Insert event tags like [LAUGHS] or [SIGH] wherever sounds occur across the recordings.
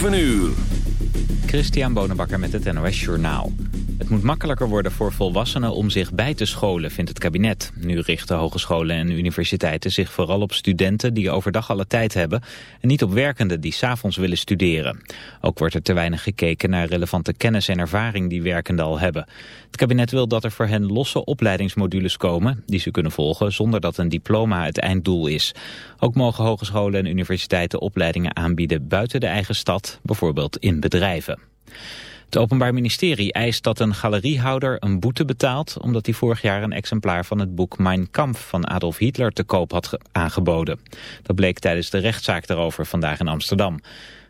7 uur. Christian Bonenbakker met het NOS Journaal. Het moet makkelijker worden voor volwassenen om zich bij te scholen, vindt het kabinet. Nu richten hogescholen en universiteiten zich vooral op studenten die overdag alle tijd hebben... en niet op werkenden die s'avonds willen studeren. Ook wordt er te weinig gekeken naar relevante kennis en ervaring die werkenden al hebben. Het kabinet wil dat er voor hen losse opleidingsmodules komen... die ze kunnen volgen zonder dat een diploma het einddoel is. Ook mogen hogescholen en universiteiten opleidingen aanbieden buiten de eigen stad, bijvoorbeeld in bedrijven. Het Openbaar Ministerie eist dat een galeriehouder een boete betaalt... omdat hij vorig jaar een exemplaar van het boek Mein Kampf van Adolf Hitler te koop had aangeboden. Dat bleek tijdens de rechtszaak daarover vandaag in Amsterdam.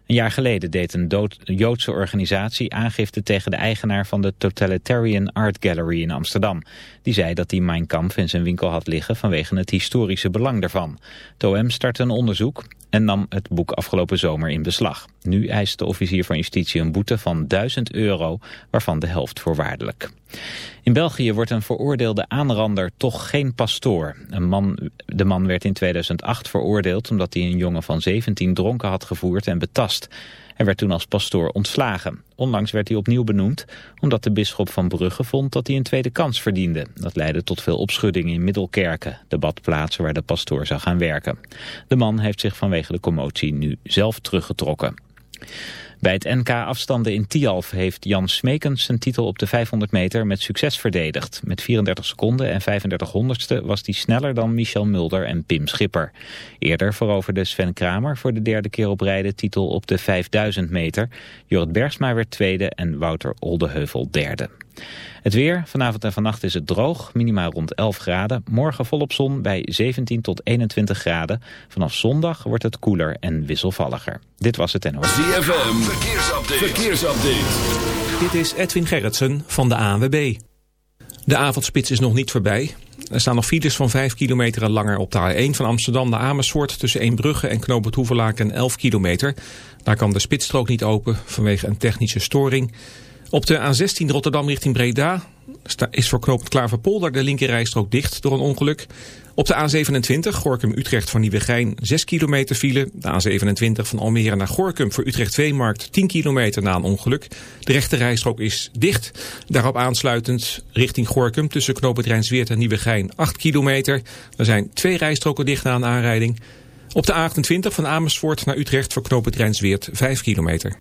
Een jaar geleden deed een Joodse organisatie aangifte tegen de eigenaar van de Totalitarian Art Gallery in Amsterdam. Die zei dat hij Mein Kampf in zijn winkel had liggen vanwege het historische belang daarvan. OM startte een onderzoek en nam het boek afgelopen zomer in beslag. Nu eist de officier van justitie een boete van 1000 euro, waarvan de helft voorwaardelijk. In België wordt een veroordeelde aanrander toch geen pastoor. Een man, de man werd in 2008 veroordeeld omdat hij een jongen van 17 dronken had gevoerd en betast. Hij werd toen als pastoor ontslagen. Onlangs werd hij opnieuw benoemd omdat de bisschop van Brugge vond dat hij een tweede kans verdiende. Dat leidde tot veel opschudding in Middelkerken, de badplaats waar de pastoor zou gaan werken. De man heeft zich vanwege de commotie nu zelf teruggetrokken. Bij het NK afstanden in Tialf heeft Jan Smekens zijn titel op de 500 meter met succes verdedigd. Met 34 seconden en 35 honderdste was hij sneller dan Michel Mulder en Pim Schipper. Eerder veroverde Sven Kramer voor de derde keer op rij de titel op de 5000 meter. Jorrit Bergsma werd tweede en Wouter Oldeheuvel derde. Het weer, vanavond en vannacht is het droog, minimaal rond 11 graden. Morgen volop zon bij 17 tot 21 graden. Vanaf zondag wordt het koeler en wisselvalliger. Dit was het NOS. ZFM, verkeersupdate. verkeersupdate. Dit is Edwin Gerritsen van de ANWB. De avondspits is nog niet voorbij. Er staan nog files van 5 kilometer en langer op de A1 van Amsterdam naar Amersfoort... tussen Eembrugge en Knoop het Hoevelaken 11 kilometer. Daar kan de spitsstrook niet open vanwege een technische storing... Op de A16 Rotterdam richting Breda is voor knooppunt Klaverpolder de linkerrijstrook dicht door een ongeluk. Op de A27 Gorkum-Utrecht van Nieuwegein 6 kilometer file. De A27 van Almere naar Gorkum voor Utrecht Veemarkt 10 kilometer na een ongeluk. De rechterrijstrook is dicht. Daarop aansluitend richting Gorkum tussen knooppunt Rijnsweert en Nieuwegein 8 kilometer. Er zijn twee rijstroken dicht na een aanrijding. Op de A28 van Amersfoort naar Utrecht voor knooppunt Rijnsweert 5 kilometer.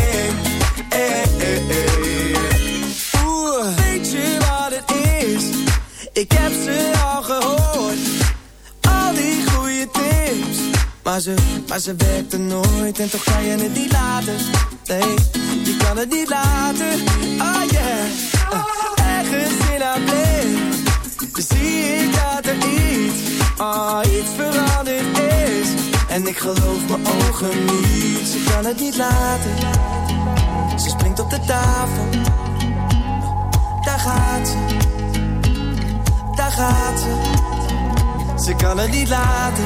Maar ze, maar ze werkte nooit en toch kan je het niet laten. Nee, je kan het niet laten. Oh yeah. Uh, ergens in haar blik. Zie ik dat er iets, oh iets veranderd is. En ik geloof mijn ogen niet. Ze kan het niet laten. Ze springt op de tafel. Daar gaat ze. Daar gaat ze. Ze kan het niet laten.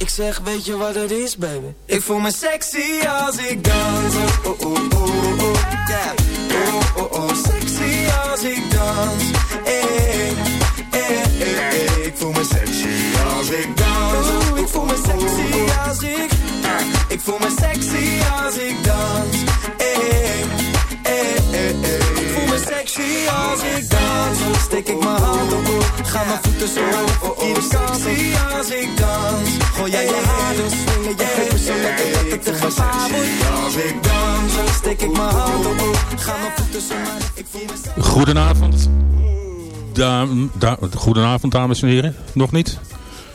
Ik zeg, weet je wat het is, baby? Ik voel me sexy als ik dans. Oh, oh, oh, oh, oh. Yeah. Oh, oh, oh, sexy als ik dans. Eh, eh, eh, eh. Ik voel me sexy als ik dans. Oh, ik voel me sexy als ik... Ik voel me sexy als ik dans. Eh, eh, eh, eh. Ik voel me sexy als ik dans. Steek ik mijn hand op, ga mijn voeten zo op de kant. Sexy als ik dans. Gooi jij je haar swingen ik mijn op, ga mijn voeten. Goedenavond. Goedenavond, dames en heren. Nog niet?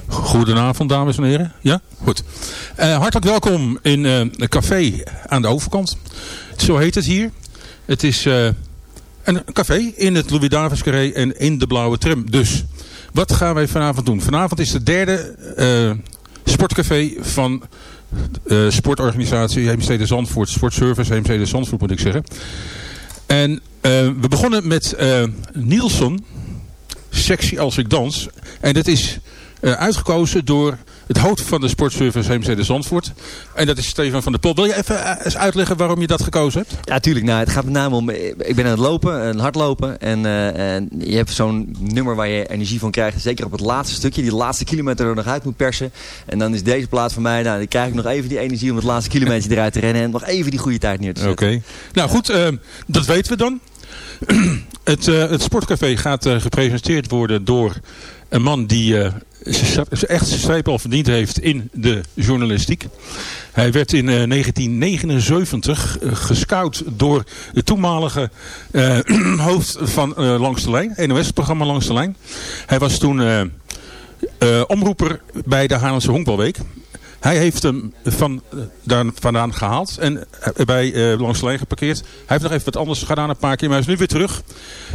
Goedenavond, dames en heren. Ja? Goed. Eh, hartelijk welkom in een café aan de overkant. Zo heet het hier. Het is eh, een café in het Louis Davis Carré en in de blauwe tram. Dus, wat gaan wij vanavond doen? Vanavond is de derde sportcafé van eh, sportorganisatie Heemstede Zandvoort. Sportservice Heemstede Zandvoort moet ik zeggen. En eh, we begonnen met eh Nielsen, Sexy als ik dans. En dat is uitgekozen door het hoofd van de sportservice Heemstede Zandvoort. En dat is Stefan van der Pol. Wil je even eh, eens uitleggen waarom je dat gekozen hebt? Ja, tuurlijk. Nou, het gaat met name om... Ik ben aan het lopen, aan het hardlopen. En, eh, en je hebt zo'n nummer waar je energie van krijgt. Zeker op het laatste stukje. Die laatste kilometer er nog uit moet persen. En dan is deze plaats van mij... Nou, dan krijg ik nog even die energie om het laatste kilometer eruit te rennen. En nog even die goede tijd neer te Oké. zetten. Nou goed, eh, dat weten we dan. [CLEARS THROAT] het, eh, het sportcafé gaat eh, gepresenteerd worden door een man die eh, echt zijn streep al verdiend heeft in de journalistiek. Hij werd in eh, 1979 eh, gescout door de toenmalige eh, [CLEARS THROAT] hoofd van eh, Langs de Lijn, NOS-programma Langs de Lijn. Hij was toen eh, eh, omroeper bij de Haarlemse Honkbalweek. Hij heeft hem van eh, daar vandaan gehaald en eh, bij eh, langs de lijn geparkeerd. Hij heeft nog even wat anders gedaan een paar keer, maar hij is nu weer terug.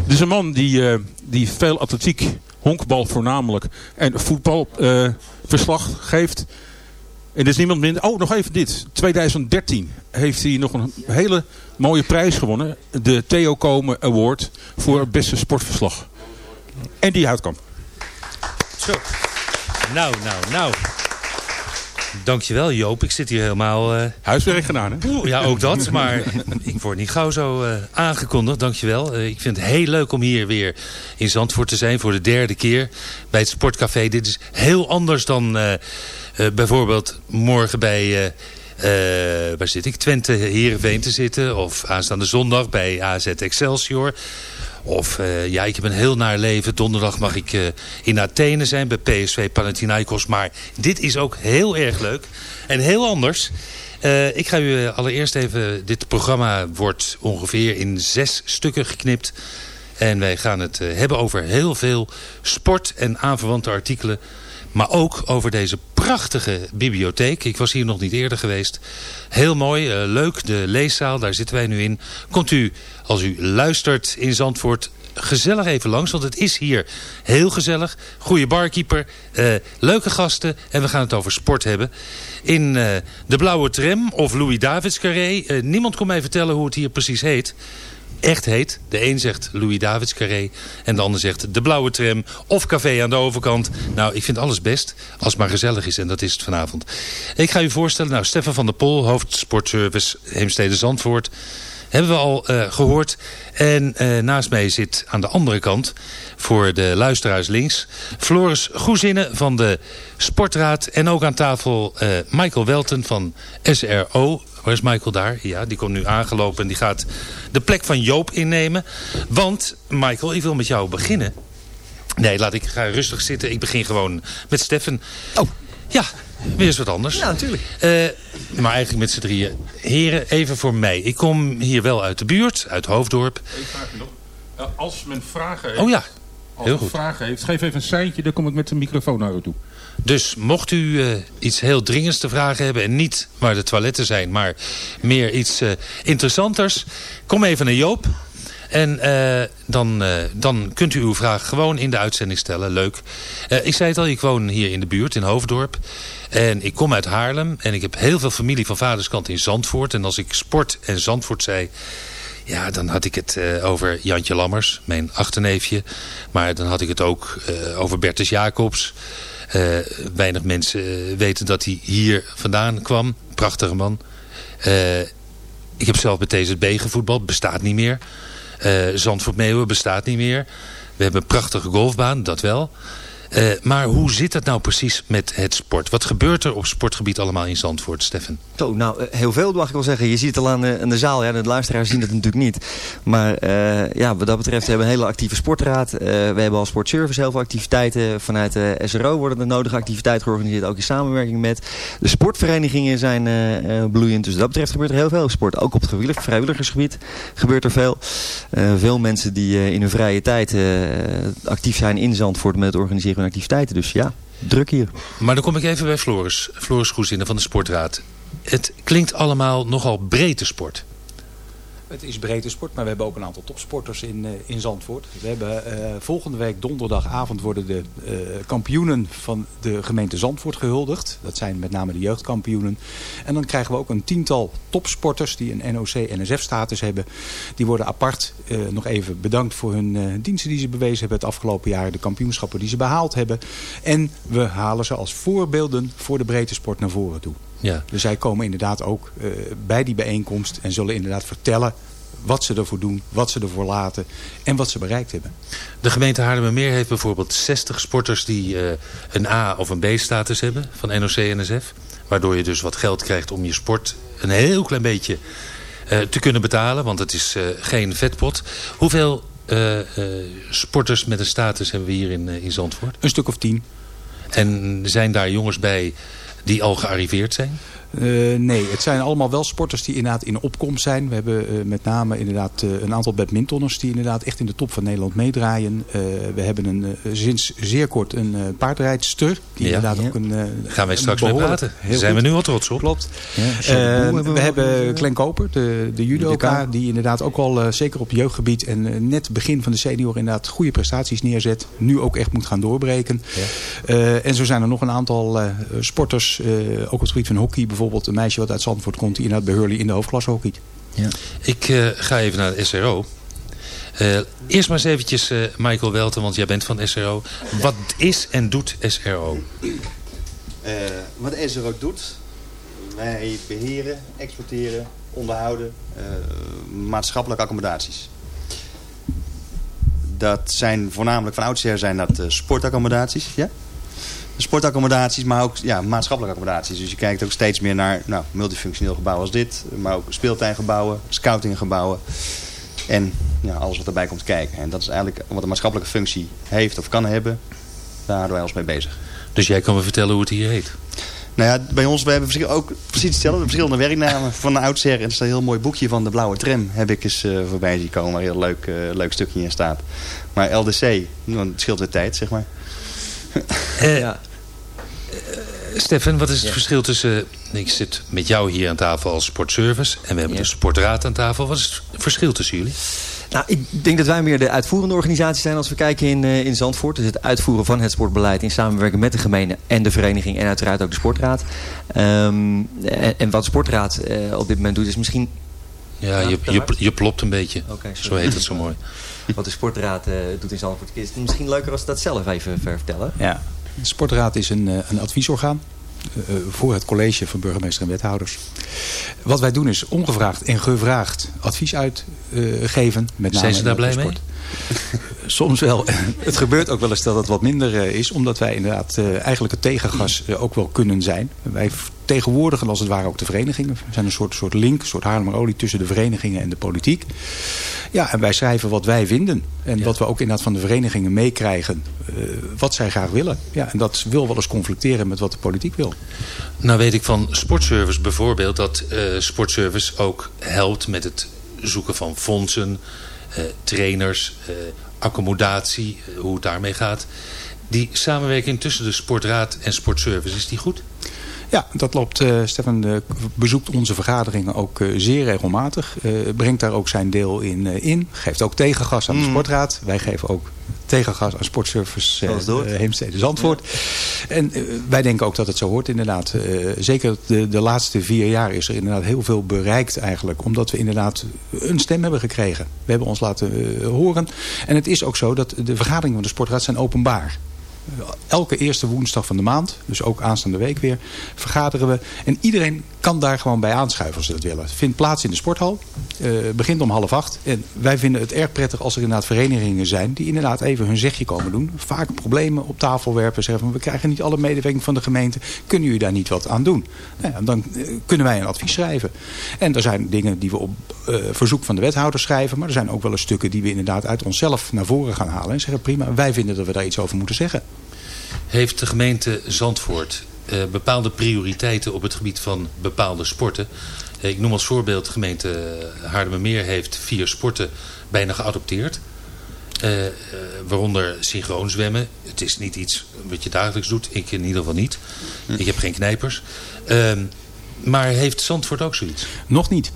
Het is een man die, eh, die veel atletiek, honkbal voornamelijk en voetbalverslag eh, verslag geeft. En er is niemand minder. Oh, nog even dit. 2013 heeft hij nog een hele mooie prijs gewonnen. De Theo Komen Award voor beste sportverslag. En die houtkamp. Zo. Nou, nou, nou. Dankjewel Joop. Ik zit hier helemaal... eh, Huiswerk gedaan, hè? Ja, ook dat. Maar ik word niet gauw zo eh, aangekondigd. Dankjewel. Uh, ik vind het heel leuk om hier weer in Zandvoort te zijn voor de derde keer bij het Sportcafé. Dit is heel anders dan bijvoorbeeld morgen bij... waar zit ik? Twente Heerenveen te zitten. Of aanstaande zondag bij AZ Excelsior. Of eh, ja, ik heb een heel naar leven. Donderdag mag ik eh, in Athene zijn bij PSV Panathinaikos. Maar dit is ook heel erg leuk. En heel anders. Eh, ik ga u allereerst even... Dit programma wordt ongeveer in zes stukken geknipt. En wij gaan het hebben over heel veel sport en aanverwante artikelen. Maar ook over deze prachtige bibliotheek. Ik was hier nog niet eerder geweest. Heel mooi, eh, leuk. De leeszaal, daar zitten wij nu in. Komt u, als u luistert in Zandvoort, gezellig even langs. Want het is hier heel gezellig. Goede barkeeper, eh, leuke gasten. En we gaan het over sport hebben. In eh, de Blauwe Tram of Louis Davids Carré. Niemand kon mij vertellen hoe het hier precies heet echt heet. De een zegt Louis Davids Carré en de ander zegt de Blauwe Tram of Café aan de overkant. Nou, ik vind alles best als het maar gezellig is en dat is het vanavond. Ik ga u voorstellen, nou, Stefan van der Pol, hoofd Sportservice Heemstede Zandvoort. Hebben we al eh, gehoord. En eh, naast mij zit aan de andere kant, voor de luisteraars links... Floris Goezinnen van de Sportraad. En ook aan tafel eh, Michael Welten van SRO. Waar is Michael daar? Ja, die komt nu aangelopen en die gaat de plek van Joop innemen. Want, Michael, ik wil met jou beginnen. Nee, laat ik ga rustig zitten. Ik begin gewoon met Steffen. Oh. Ja, weer eens wat anders. Ja, natuurlijk. Eh, maar eigenlijk met z'n drieën. Heren, even voor mij. Ik kom hier wel uit de buurt, uit Hoofddorp. Ik vraag je nog. Als men vragen heeft, Oh ja, als heel men goed. vragen heeft, geef even een seintje, dan kom ik met de microfoon naar u toe. Dus mocht u eh, iets heel dringends te vragen hebben... en niet waar de toiletten zijn, maar meer iets eh, interessanters... kom even naar Joop. En eh, dan, eh, dan kunt u uw vraag gewoon in de uitzending stellen. Leuk. Eh, ik zei het al, ik woon hier in de buurt, in Hoofddorp. En ik kom uit Haarlem. En ik heb heel veel familie van vaderskant in Zandvoort. En als ik sport en Zandvoort zei... Ja, dan had ik het over Jantje Lammers, mijn achterneefje. Maar dan had ik het ook over Bertus Jacobs. Weinig mensen weten dat hij hier vandaan kwam. Prachtige man. Ik heb zelf bij TZB gevoetbald, bestaat niet meer. Eh Zandvoort Meeuwen bestaat niet meer. We hebben een prachtige golfbaan, dat wel. Eh, maar hoe zit dat nou precies met het sport? Wat gebeurt er op sportgebied allemaal in Zandvoort, Steffen? Zo, nou, eh, heel veel mag ik wel zeggen. Je ziet het al aan de, aan de zaal. Ja, de luisteraars zien het natuurlijk niet. Maar eh, ja, wat dat betreft hebben we een hele actieve sportraad. We hebben als sportservice heel veel activiteiten. Vanuit de SRO worden de nodige activiteiten georganiseerd. Ook in samenwerking met de sportverenigingen zijn bloeiend. Dus wat dat betreft gebeurt er heel veel sport. Ook op het vrijwilligersgebied gebeurt er veel. Veel mensen die in hun vrije tijd actief zijn in Zandvoort met het organiseren activiteiten. Dus ja, druk hier. Maar dan kom ik even bij Floris. Floris Goezinnen van de Sportraad. Het klinkt allemaal nogal breedte sport. Het is breedte sport, maar we hebben ook een aantal topsporters in, eh, in Zandvoort. We hebben eh, volgende week donderdagavond worden de eh, kampioenen van de gemeente Zandvoort gehuldigd. Dat zijn met name de jeugdkampioenen. En dan krijgen we ook een tiental topsporters die een NOC-NSF-status hebben. Die worden apart nog even bedankt voor hun diensten die ze bewezen hebben het afgelopen jaar. De kampioenschappen die ze behaald hebben. En we halen ze als voorbeelden voor de breedte sport naar voren toe. Ja. Dus zij komen inderdaad ook eh, bij die bijeenkomst en zullen inderdaad vertellen wat ze ervoor doen, wat ze ervoor laten en wat ze bereikt hebben. De gemeente Haarlemmermeer heeft bijvoorbeeld 60 sporters die eh, een A- of een B-status hebben van NOC-NSF. Waardoor je dus wat geld krijgt om je sport een heel klein beetje eh, te kunnen betalen. Want het is geen vetpot. Hoeveel sporters met een status hebben we hier in, in Zandvoort? Een stuk of tien. En zijn daar jongens bij die al gearriveerd zijn? Eh, nee, het zijn allemaal wel sporters die inderdaad in opkomst zijn. We hebben eh, met name inderdaad eh, een aantal badmintonners die inderdaad echt in de top van Nederland meedraaien. Eh, we hebben een, sinds zeer kort een eh, paardrijdster. Die Ja. inderdaad Ja. ook een... Gaan wij straks mee praten. Daar zijn goed. we nu al trots op. Klopt. Ja, Eh, hebben we we hebben ook. Glenn Koper, de, de judoka, die inderdaad ook al zeker op jeugdgebied en net begin van de senior inderdaad goede prestaties neerzet. Nu ook echt moet gaan doorbreken. Eh, en zo zijn er nog een aantal eh, sporters, eh, ook op het gebied van hockey bijvoorbeeld. Een meisje wat uit Zandvoort komt die inderdaad bij Hurley in de hoofdklasse hockeyt. Ik eh, ga even naar de SRO. Eh, eerst maar eens eventjes, eh, Michael Welten, want jij bent van SRO. Wat is en doet SRO? Eh, wat ook doet, wij beheren, exporteren, onderhouden eh, maatschappelijke accommodaties. Dat zijn voornamelijk van oudsher zijn dat sportaccommodaties. Ja? Sportaccommodaties, maar ook ja, maatschappelijke accommodaties. Dus je kijkt ook steeds meer naar nou, multifunctioneel gebouw als dit. Maar ook speeltuingebouwen, scoutinggebouwen. En ja, alles wat erbij komt kijken. En dat is eigenlijk wat een maatschappelijke functie heeft of kan hebben. Daar houden wij ons mee bezig. Dus jij kan me vertellen hoe het hier heet? Nou ja, bij ons, we hebben ook precies hetzelfde. Verschillende werknamen van de oudsher. En er staat een heel mooi boekje van de Blauwe Tram. Heb ik eens eh, voorbij zien komen. Waar een heel leuk, eh, leuk stukje in staat. Maar LDC, nou, het scheelt weer tijd, zeg maar. Eh, Stefan, wat is het verschil tussen... Ik zit met jou hier aan tafel als sportservice... en we hebben de sportraad aan tafel. Wat is het verschil tussen jullie? Nou, ik denk dat wij meer de uitvoerende organisatie zijn als we kijken in, eh, in Zandvoort. Dus het uitvoeren van het sportbeleid in samenwerking met de gemeente en de vereniging en uiteraard ook de sportraad. Ehm, en, en wat de sportraad eh, op dit moment doet is misschien... Ja, je, je, je plopt een beetje. Zo heet het zo mooi. [LAUGHS] Wat de sportraad eh, doet in Zandvoort is het misschien leuker als ze dat zelf even ver vertellen. Ja. De Sportraad is een, eh, een adviesorgaan eh, voor het college van burgemeester en wethouders. Wat wij doen is ongevraagd en gevraagd advies uitgeven. met name Zijn ze daar blij mee? [LAUGHS] Soms wel. Het gebeurt ook wel eens dat het wat minder eh, is. Omdat wij inderdaad eh, eigenlijk het tegengas eh, ook wel kunnen zijn. Wij vertegenwoordigen als het ware ook de verenigingen. We zijn een soort, soort link, een soort Haarlemmerolie tussen de verenigingen en de politiek. Ja, en wij schrijven wat wij vinden. En wat we ook inderdaad van de verenigingen meekrijgen. wat zij graag willen. Ja, en dat wil wel eens conflicteren met wat de politiek wil. Nou weet ik van Sportservice bijvoorbeeld dat Sportservice ook helpt met het zoeken van fondsen, trainers, eh, accommodatie, eh, hoe het daarmee gaat. Die samenwerking tussen de Sportraad en Sportservice, is die goed? Ja, dat loopt. eh, Stefan bezoekt onze vergaderingen ook eh, zeer regelmatig. Eh, brengt daar ook zijn deel in, in. Geeft ook tegengas aan de Mm. sportraad. Wij geven ook tegengas aan Sportservice uh. Heemstede Zandvoort. En wij denken ook dat het zo hoort inderdaad. Zeker de, de laatste vier jaar is er inderdaad heel veel bereikt eigenlijk. Omdat we inderdaad een stem hebben gekregen. We hebben ons laten horen. En het is ook zo dat de vergaderingen van de sportraad zijn openbaar. Elke eerste woensdag van de maand, dus ook aanstaande week weer, vergaderen we. En iedereen kan daar gewoon bij aanschuiven als ze dat willen. Het vindt plaats in de sporthal. eh, begint om half acht. En wij vinden het erg prettig als er inderdaad verenigingen zijn... die inderdaad even hun zegje komen doen. Vaak problemen op tafel werpen. Zeggen van, we krijgen niet alle medewerking van de gemeente. Kunnen jullie daar niet wat aan doen? Nou ja, dan eh, kunnen wij een advies schrijven. En er zijn dingen die we op eh, verzoek van de wethouder schrijven. Maar er zijn ook wel eens stukken die we inderdaad uit onszelf naar voren gaan halen. En zeggen prima, wij vinden dat we daar iets over moeten zeggen. Heeft de gemeente Zandvoort eh, bepaalde prioriteiten op het gebied van bepaalde sporten? Eh, ik noem als voorbeeld, de gemeente Haarlemmermeer heeft vier sporten bijna geadopteerd. Eh, waaronder synchroon zwemmen. Het is niet iets wat je dagelijks doet. Ik in ieder geval niet. Ik heb geen knijpers. Ehm, maar heeft Zandvoort ook zoiets? Nog niet.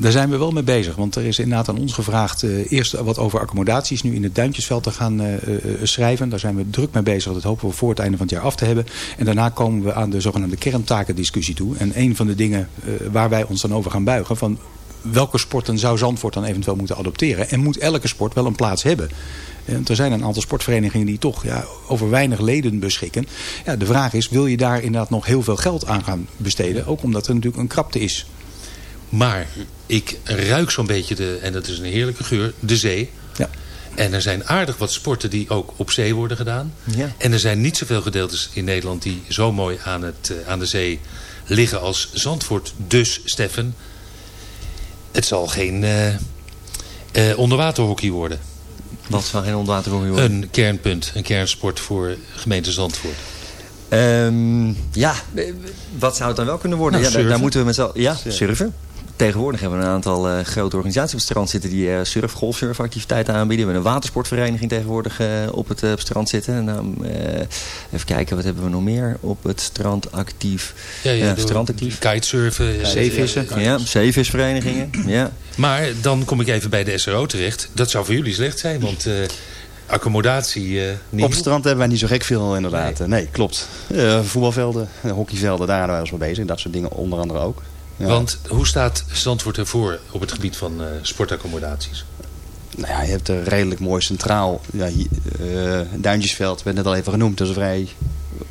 Daar zijn we wel mee bezig. Want er is inderdaad aan ons gevraagd eh, eerst wat over accommodaties nu in het Duintjesveld te gaan eh, eh, schrijven. Daar zijn we druk mee bezig. Dat hopen we voor het einde van het jaar af te hebben. En daarna komen we aan de zogenaamde kerntakendiscussie toe. En een van de dingen waar wij ons dan over gaan buigen van welke sporten zou Zandvoort dan eventueel moeten adopteren? En moet elke sport wel een plaats hebben? Er zijn een aantal sportverenigingen die toch ja, over weinig leden beschikken. Ja, de vraag is, wil je daar inderdaad nog heel veel geld aan gaan besteden? Ook omdat er natuurlijk een krapte is. Maar ik ruik zo'n beetje, de, en dat is een heerlijke geur, de zee. Ja. En er zijn aardig wat sporten die ook op zee worden gedaan. Ja. En er zijn niet zoveel gedeeltes in Nederland die zo mooi aan, het, eh, aan de zee liggen als Zandvoort. Dus, Steffen, het zal geen eh, eh, onderwaterhockey worden. Wat zal geen onderwaterhockey worden? Een kernpunt, een kernsport voor gemeente Zandvoort. Ehm, ja, wat zou het dan wel kunnen worden? Nou, ja, daar, moeten we met z'n Ja, surfen. Tegenwoordig hebben we een aantal eh, grote organisaties op het strand zitten die eh, surf, golfsurfactiviteiten aanbieden. We hebben een watersportvereniging tegenwoordig eh, op het op het strand zitten. En dan, eh, even kijken, wat hebben we nog meer op het strand actief? Ja, ja, strandactief. Kitesurfen. Zeevissen. ja, Ja, zeevisverenigingen. [CLEARS THROAT] Ja. Maar dan kom ik even bij de SRO terecht. Dat zou voor jullie slecht zijn, want eh, accommodatie eh niet. Op het strand hebben wij niet zo gek veel inderdaad. Nee, klopt. Eh, voetbalvelden, hockeyvelden, daar zijn wij ons mee bezig. Dat soort dingen onder andere ook. Ja. Want hoe staat Zandvoort ervoor op het gebied van eh, sportaccommodaties? Nou ja, je hebt er redelijk mooi centraal. Ja, hier, eh, Duintjesveld werd net al even genoemd. Dat is een vrij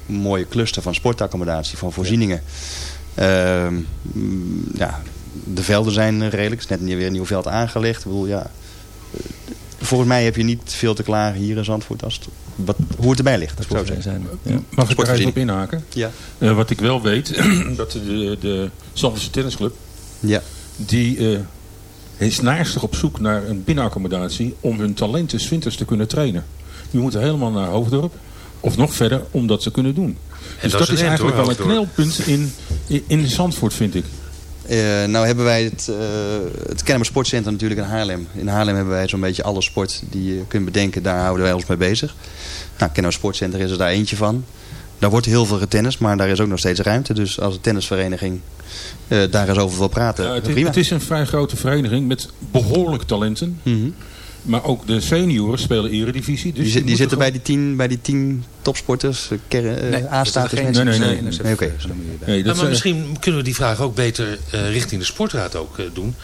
een mooie cluster van sportaccommodatie, van voorzieningen. Ehm, mm, ja, de velden zijn redelijk. Is net weer een nieuw veld aangelegd. Ik bedoel, ja, volgens mij heb je niet veel te klagen hier in Zandvoort als het, wat, hoe het erbij ligt. Dat zou ik zo zeggen. Ja. Mag ik daar even op inhaken? Ja. Eh, wat ik wel weet, [CLEARS THROAT] dat de, de Zandvoortse tennisclub... Ja. die eh, is naastig op zoek naar een binnenaccommodatie... om hun talenten 's winters te kunnen trainen. Die moeten helemaal naar Hoofddorp. Of nog verder, om dat te kunnen doen. dus dat dat, is eigenlijk hoor, wel een knelpunt in, in, in Zandvoort, vind ik. Eh, nou hebben wij het, uh, het Kennemer Sportcentrum natuurlijk in Haarlem. In Haarlem hebben wij zo'n beetje alle sport die je kunt bedenken. Daar houden wij ons mee bezig. Nou, Kennemer Sportcentrum is er daar eentje van. Daar wordt heel veel getennist, maar daar is ook nog steeds ruimte. Dus als een tennisvereniging uh, daar eens over wil praten, Ja, het, is, prima. het is een vrij grote vereniging met behoorlijk talenten. Mhm. Maar ook de senioren spelen eredivisie. Dus die, die zitten bij die tien, bij die tien topsporters, uh, ker- uh, Nee, geen- Nee, nee, nee. nee, nee, oké. Nee, dat Ja, maar zijn- misschien kunnen we die vraag ook beter eh, richting de sportraad ook eh, doen.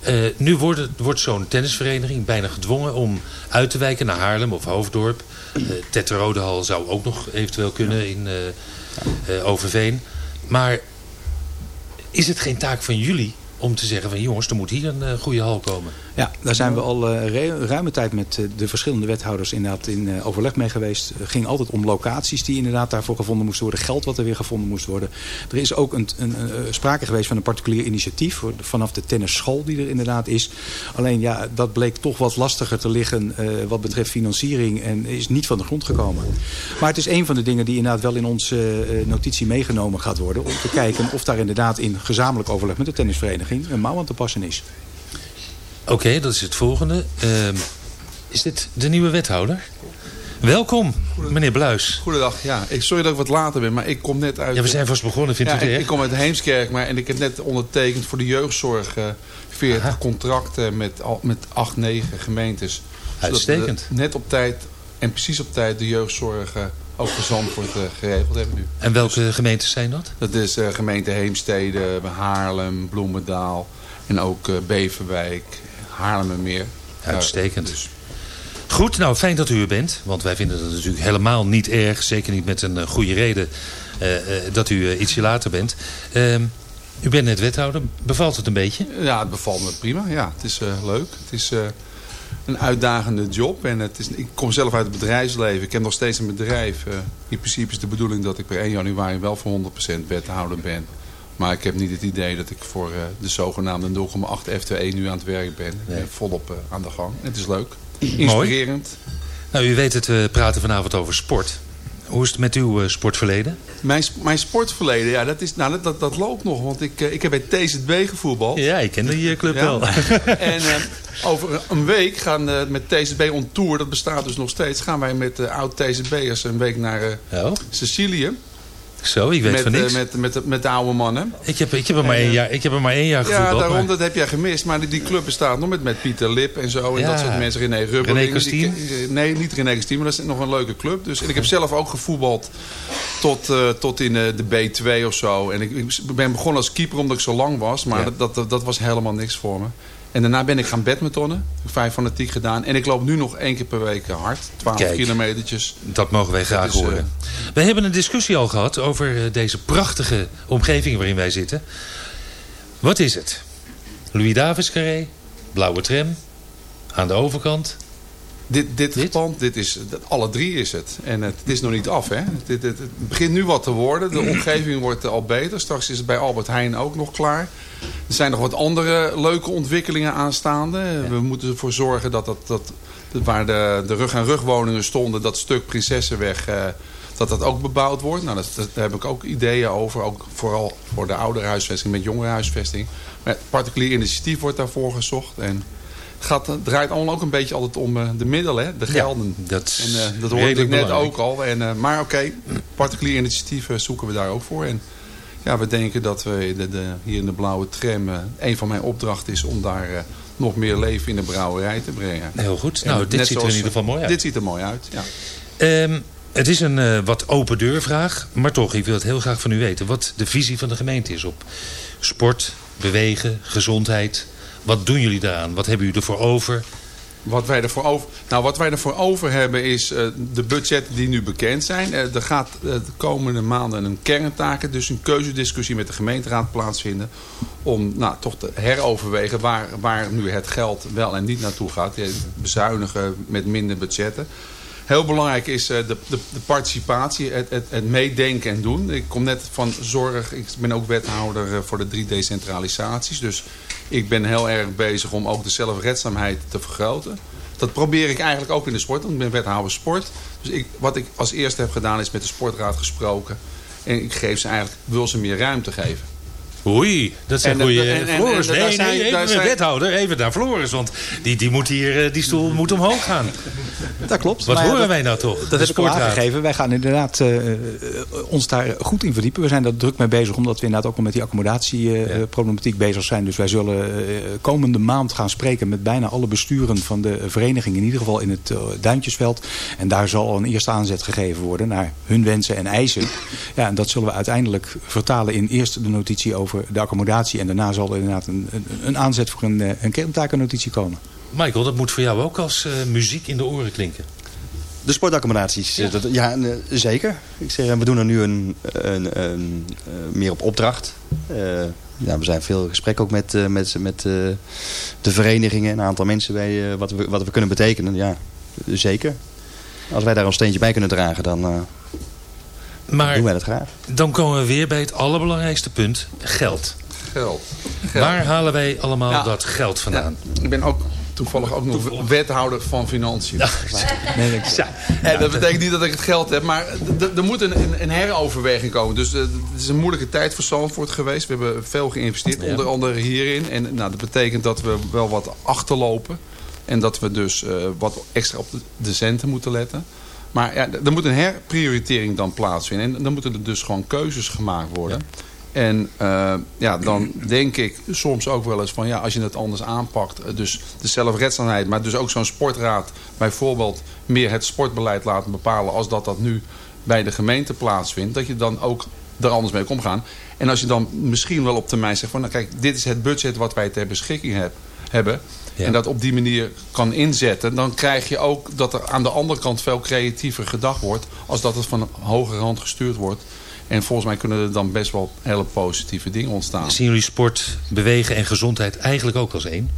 Eh, nu wordt, het- wordt zo'n tennisvereniging bijna gedwongen om uit te wijken naar Haarlem of Hoofddorp. Uh, Tetterodehal zou ook nog eventueel kunnen in uh, uh, Overveen. Maar is het geen taak van jullie om te zeggen van jongens, er moet hier een uh, goede hal komen? Ja, daar zijn we al uh, ruime tijd met uh, de verschillende wethouders inderdaad in uh, overleg mee geweest. Het ging altijd om locaties die inderdaad daarvoor gevonden moesten worden. Geld wat er weer gevonden moest worden. Er is ook een, een, sprake geweest van een particulier initiatief vanaf de tennisschool die er inderdaad is. Alleen ja, dat bleek toch wat lastiger te liggen wat betreft financiering en is niet van de grond gekomen. Maar het is een van de dingen die inderdaad wel in onze notitie meegenomen gaat worden. Om te kijken of daar inderdaad in gezamenlijk overleg met de tennisvereniging een mouw aan te passen is. Oké, okay, dat is het volgende. Uh, is dit de nieuwe wethouder? Welkom, meneer Bluis. Goedendag. Ja, ik, sorry dat ik wat later ben, maar ik kom net uit... Ja, we zijn vast begonnen, vindt ja, u het ik, ik kom uit Heemskerk, maar en ik heb net ondertekend voor de jeugdzorg... Uh, 40 Aha. contracten met, al, met 8, 9 gemeentes. Uitstekend. net op tijd en precies op tijd de jeugdzorg uh, ook voor Zandvoort uh, geregeld hebben nu. En welke gemeentes zijn dat? Dat is gemeente Heemstede, Haarlem, Bloemendaal en ook Beverwijk, Haarlemmermeer. Uitstekend. dus. Goed, nou fijn dat u er bent. Want wij vinden het natuurlijk helemaal niet erg. Zeker niet met een uh, goede reden uh, uh, dat u ietsje later bent. Uh, u bent net wethouder. Bevalt het een beetje? Ja, het bevalt me prima. Ja, het is leuk. Het is een uitdagende job. En het is, ik kom zelf uit het bedrijfsleven. Ik heb nog steeds een bedrijf. Uh, in principe is de bedoeling dat ik per 1 januari wel voor 100% wethouder ben. Maar ik heb niet het idee dat ik voor uh, de zogenaamde 0,8 F2E nu aan het werk ben. Nee. Volop uh, aan de gang. Het is leuk. Inspirerend. Mooi. Nou, u weet het, we praten vanavond over sport. Hoe is het met uw uh, sportverleden? Mijn, mijn sportverleden, ja, dat, is, nou, dat, dat, dat loopt nog. Want ik, ik heb bij TZB gevoetbald. Ja, ik ken die club ja. wel. [LAUGHS] en uh, over een week gaan uh, met TZB on tour, dat bestaat dus nog steeds... gaan wij met uh, oud-TZB'ers een week naar oh. Sicilië. Zo, ik weet met, van niks. Met, met, met, de oude mannen. Ik heb, ik heb, er, maar één jaar, ik heb er maar één jaar gevoetbald. Ja, daarom, maar... dat heb jij gemist. Maar die, die club bestaat nog met, met Pieter Lip en zo. En ja. dat soort mensen. René Rubber. René Kostiem? Nee, niet René Kostiem, maar dat is nog een leuke club. Dus, en ik heb zelf ook gevoetbald tot, uh, tot in uh, de B2 of zo. En ik, ik, ben begonnen als keeper omdat ik zo lang was. Maar ja. dat, dat, dat was helemaal niks voor me. En daarna ben ik gaan badmintonnen. Vijf fanatiek gedaan. En ik loop nu nog één keer per week hard. 12 Kijk, kilometertjes. Dat mogen wij graag is, horen. Uh, wij hebben een discussie al gehad over uh, deze prachtige omgeving waarin wij zitten. Wat is het? Louis Davis Carré, blauwe tram, aan de overkant. Dit, dit, dit? pand, dit is, alle drie is het. En het, het is nog niet af. Hè? Het, het, het, begint nu wat te worden. De [CLEARS THROAT] omgeving wordt al beter. Straks is het bij Albert Heijn ook nog klaar. Er zijn nog wat andere leuke ontwikkelingen aanstaande. Ja. We moeten ervoor zorgen dat, dat, dat, waar de, de rug-aan-rug woningen stonden... dat stuk Prinsessenweg, uh, dat dat ook bebouwd wordt. Nou, dat, daar heb ik ook ideeën over. Ook vooral voor de ouderhuisvesting met jongerenhuisvesting. Met particulier initiatief wordt daarvoor gezocht. En gaat, het draait allemaal ook een beetje altijd om uh, de middelen, hè? de gelden. Ja, dat en, uh, dat hoorde ik net ook al. En, uh, maar oké, okay, particulier initiatief zoeken we daar ook voor. En ja, we denken dat we de, de, hier in de blauwe tram... een van mijn opdrachten is om daar nog meer leven in de brouwerij te brengen. Heel goed. Nou, dit ziet er in ieder geval mooi uit. Dit ziet er mooi uit, ja. Um, het is een wat open deurvraag, maar toch, ik wil het heel graag van u weten. Wat de visie van de gemeente is op sport, bewegen, gezondheid. Wat doen jullie daaraan? Wat hebben jullie ervoor over? Wat wij, ervoor over, nou, wat wij ervoor over hebben is eh, de budgetten die nu bekend zijn. Eh, er gaat eh, de komende maanden een kerntaken, dus een keuzediscussie met de gemeenteraad plaatsvinden. Om nou, toch te heroverwegen waar, waar nu het geld wel en niet naartoe gaat. Bezuinigen met minder budgetten. Heel belangrijk is eh, de, de, de participatie, het, het, het meedenken en doen. Ik kom net van zorg, ik ben ook wethouder eh, voor de drie decentralisaties. Dus ik ben heel erg bezig om ook de zelfredzaamheid te vergroten. Dat probeer ik eigenlijk ook in de sport, want ik ben wethouder sport. Dus ik, wat ik als eerste heb gedaan is met de sportraad gesproken. En ik geef ze eigenlijk, wil ze meer ruimte geven. Oei, dat zijn En, goede en- en- Floris. Nee, zijn- nee, daar even zijn- wethouder, even naar Floris. Want die, die, moet hier, eh, die stoel moet omhoog gaan. Dat klopt. Wat Maar ja, horen dat- wij nou toch? Dat De heb ik al aangegeven. Wij gaan inderdaad eh, eh, ons daar goed in verdiepen. We zijn daar druk mee bezig, omdat we inderdaad ook al met die accommodatieproblematiek bezig zijn. Dus wij zullen komende maand gaan spreken met bijna alle besturen van de vereniging. In ieder geval in het Duintjesveld. En daar zal een eerste aanzet gegeven worden naar hun wensen en eisen. Ja, en dat zullen we uiteindelijk vertalen in eerst de notitie over de accommodatie. En daarna zal er inderdaad een, een, een aanzet voor een, eh, een kerntakennotitie komen. Michael, dat moet voor jou ook als eh, muziek in de oren klinken. De sportaccommodaties, ja, dat, ja eh, zeker. Ik zeg, eh, we doen er nu een, een, een, eh, meer op opdracht. Eh, ja, we zijn veel in gesprek ook met, eh, met, met eh, de verenigingen. Een aantal mensen bij eh, wat, we, wat we kunnen betekenen. Ja, zeker. Als wij daar een steentje bij kunnen dragen, dan eh, Maar doen wij dat graag. dan komen we weer bij het allerbelangrijkste punt. Geld. Geld. Geld. Waar halen wij allemaal Ja. dat geld vandaan? Ik ben ook toevallig ook nog wethouder van Financiën. Nee, [LAUGHS] En dat betekent niet dat ik het geld heb, maar er moet een, een, een heroverweging komen. Dus eh, het is een moeilijke tijd voor Zandvoort geweest. We hebben veel geïnvesteerd, Ja. onder andere hierin. En nou, dat betekent dat we wel wat achterlopen. En dat we dus eh, wat extra op de, de centen moeten letten. Maar ja, er moet een herprioritering dan plaatsvinden. En dan moeten er dus gewoon keuzes gemaakt worden. En eh, ja, dan denk ik soms ook wel eens van ja, als je het anders aanpakt. eh, Dus de zelfredzaamheid, maar dus ook zo'n sportraad bijvoorbeeld meer het sportbeleid laten bepalen als dat dat nu bij de gemeente plaatsvindt. Dat je dan ook er anders mee kan omgaan. En als je dan misschien wel op termijn zegt van nou kijk, dit is het budget wat wij ter beschikking heb, hebben. Ja. En dat op die manier kan inzetten. Dan krijg je ook dat er aan de andere kant veel creatiever gedacht wordt. Als dat het van een hogere hand gestuurd wordt. En volgens mij kunnen er dan best wel hele positieve dingen ontstaan. Zien jullie sport, bewegen en gezondheid eigenlijk ook als één?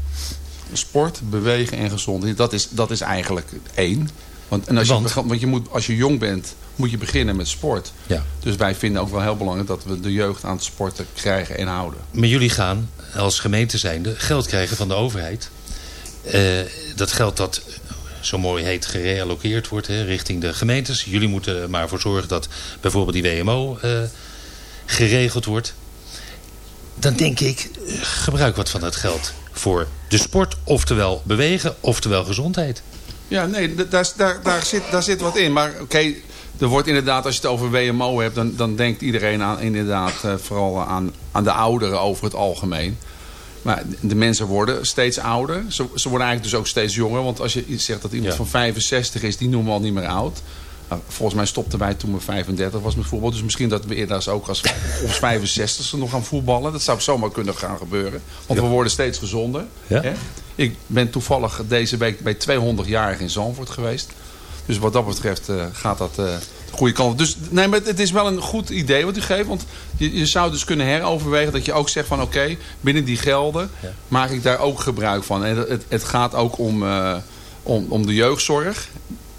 Sport, bewegen en gezondheid, dat is, dat is eigenlijk één. Want, en als, Want? Je, want je moet, als je jong bent, moet je beginnen met sport. Ja. Dus wij vinden ook wel heel belangrijk dat we de jeugd aan het sporten krijgen en houden. Maar jullie gaan als gemeente zijnde geld krijgen van de overheid. Eh, dat geld dat zo mooi heet gereallokeerd wordt hè, richting de gemeentes. Jullie moeten er maar voor zorgen dat bijvoorbeeld die WMO eh, geregeld wordt. Dan denk ik, eh, gebruik wat van dat geld voor de sport. Oftewel bewegen, oftewel gezondheid. Ja, nee, daar, daar, daar, zit, daar zit wat in. Maar oké, er wordt inderdaad, als je het over WMO hebt... dan, dan denkt iedereen aan, inderdaad vooral aan, aan de ouderen over het algemeen. Maar de mensen worden steeds ouder. Ze, ze worden eigenlijk dus ook steeds jonger. Want als je zegt dat iemand Ja. van 65 is, die noemen we al niet meer oud. Nou, volgens mij stopten wij toen we 35 was met voetbal. Dus misschien dat we eerder ook als [LAUGHS] ons 65 nog gaan voetballen. Dat zou zomaar kunnen gaan gebeuren. Want we worden steeds gezonder. Ja. Hè? Ik ben toevallig deze week bij 200-jarigen in Zandvoort geweest. Dus wat dat betreft eh, gaat dat eh, goede kant. Dus nee, maar het is wel een goed idee wat u geeft. Want je, je zou dus kunnen heroverwegen dat je ook zegt van... oké, binnen die gelden maak ik daar ook gebruik van. En het, het gaat ook om, eh, om, om de jeugdzorg.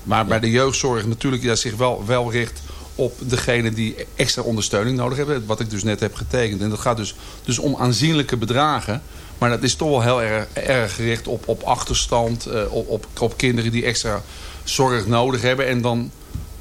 Maar bij de jeugdzorg natuurlijk ja, zich wel, wel richt op degene die extra ondersteuning nodig hebben. Wat ik dus net heb getekend. En dat gaat dus, dus om aanzienlijke bedragen. Maar dat is toch wel heel erg, erg gericht op, op achterstand. eh, op, op, op kinderen die extra zorg nodig hebben. En dan,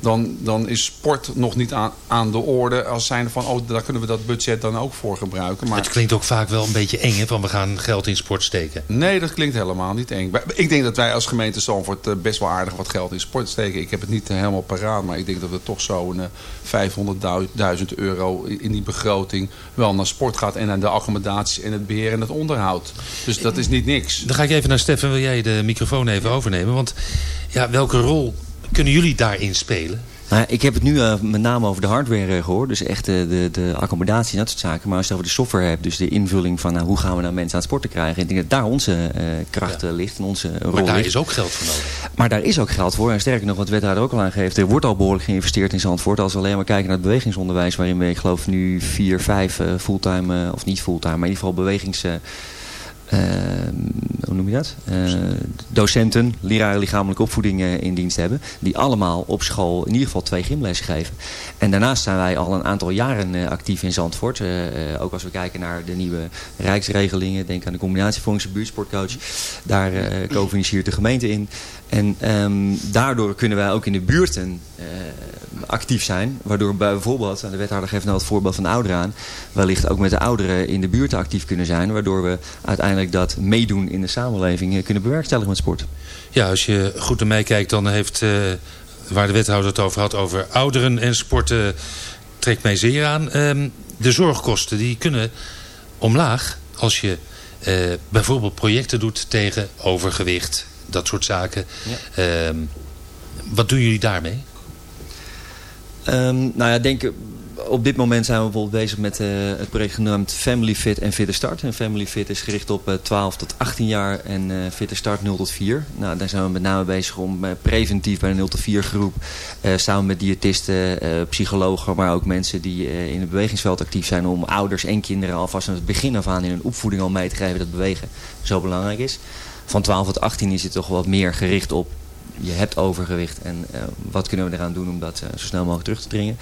dan, dan is sport nog niet aan, aan de orde. Als zijn van, oh, daar kunnen we dat budget dan ook voor gebruiken. Maar Het klinkt ook vaak wel een beetje eng, hè, van we gaan geld in sport steken. Nee, dat klinkt helemaal niet eng. Ik denk dat wij als gemeente Zandvoort eh, best wel aardig wat geld in sport steken. Ik heb het niet eh, helemaal paraat, maar ik denk dat er toch zo'n eh, 500.000 euro in die begroting wel naar sport gaat. En naar de accommodaties en het beheer en het onderhoud. Dus dat is niet niks. Dan ga ik even naar Stefan. Wil jij de microfoon even overnemen? Want ja, welke rol kunnen jullie daarin spelen? Nou, ik heb het nu uh, met name over de hardware uh, gehoord. Dus echt uh, de, de accommodatie en dat soort zaken. Maar als je het over de software hebt, dus de invulling van nou, hoe gaan we nou mensen aan het sporten krijgen. Ik denk dat daar onze kracht ja. ligt en onze rol Maar daar ligt. is ook geld voor nodig. Maar daar is ook geld voor. En sterker nog, wat de wethouder ook al aangeeft, er wordt al behoorlijk geïnvesteerd in Zandvoort. Als we alleen maar kijken naar het bewegingsonderwijs, waarin we, ik geloof, nu vier, vijf fulltime, of niet fulltime, maar in ieder geval bewegings... Uh, hoe noem je dat? Uh, docenten, leraren lichamelijke opvoeding uh, in dienst hebben. Die allemaal op school in ieder geval twee gymlessen geven. En daarnaast zijn wij al een aantal jaren actief in Zandvoort. ook als we kijken naar de nieuwe rijksregelingen. Denk aan de combinatiefonds, buurtsportcoach. Daar co-financiert de gemeente in. En um, daardoor kunnen wij ook in de buurten actief zijn. Waardoor bijvoorbeeld, en de wethouder geeft nou het voorbeeld van de ouderen aan. Wellicht ook met de ouderen in de buurten actief kunnen zijn. Waardoor we uiteindelijk dat meedoen in de samenleving uh, kunnen bewerkstelligen met sport. Ja, als je goed naar mij kijkt dan heeft, uh, waar de wethouder het over had, over ouderen en sporten, trekt mij zeer aan. Um, de zorgkosten die kunnen omlaag als je bijvoorbeeld projecten doet tegen overgewicht dat soort zaken. Ja. Um, wat doen jullie daarmee? Um, nou ja, denk, op dit moment zijn we bijvoorbeeld bezig met uh, het project genoemd Family Fit en Fitte Start. En Family Fit is gericht op uh, 12 tot 18 jaar en Fitte Start 0 tot 4. Nou, daar zijn we met name bezig om preventief bij de 0 tot 4 groep, samen met diëtisten, psychologen, maar ook mensen die in het bewegingsveld actief zijn, om ouders en kinderen alvast aan het begin af aan in hun opvoeding al mee te geven dat bewegen zo belangrijk is van 12 tot 18 is het toch wat meer gericht op je hebt overgewicht en uh, wat kunnen we eraan doen om dat uh, zo snel mogelijk terug te dringen.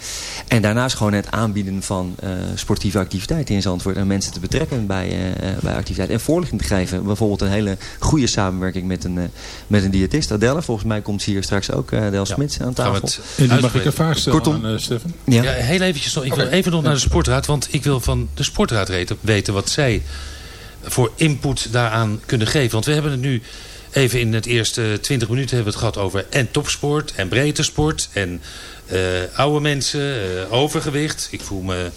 En daarnaast gewoon het aanbieden van uh, sportieve activiteiten in Zandvoort en mensen te betrekken bij, bij activiteiten. En voorlichting te geven. Bijvoorbeeld een hele goede samenwerking met een, met een diëtist, Adelle. Volgens mij komt hier straks ook Adele ja. Smits aan tafel. En die mag ik een vraag stellen Kortom, aan Stefan? Ja. ja. heel eventjes nog. Ik wil okay. even nog naar de sportraad, want ik wil van de sportraad weten wat zij voor input daaraan kunnen geven. Want we hebben het nu even in het eerste 20 minuten hebben we het gehad over en topsport en breedte sport en uh, oude mensen, uh, overgewicht. Ik voel me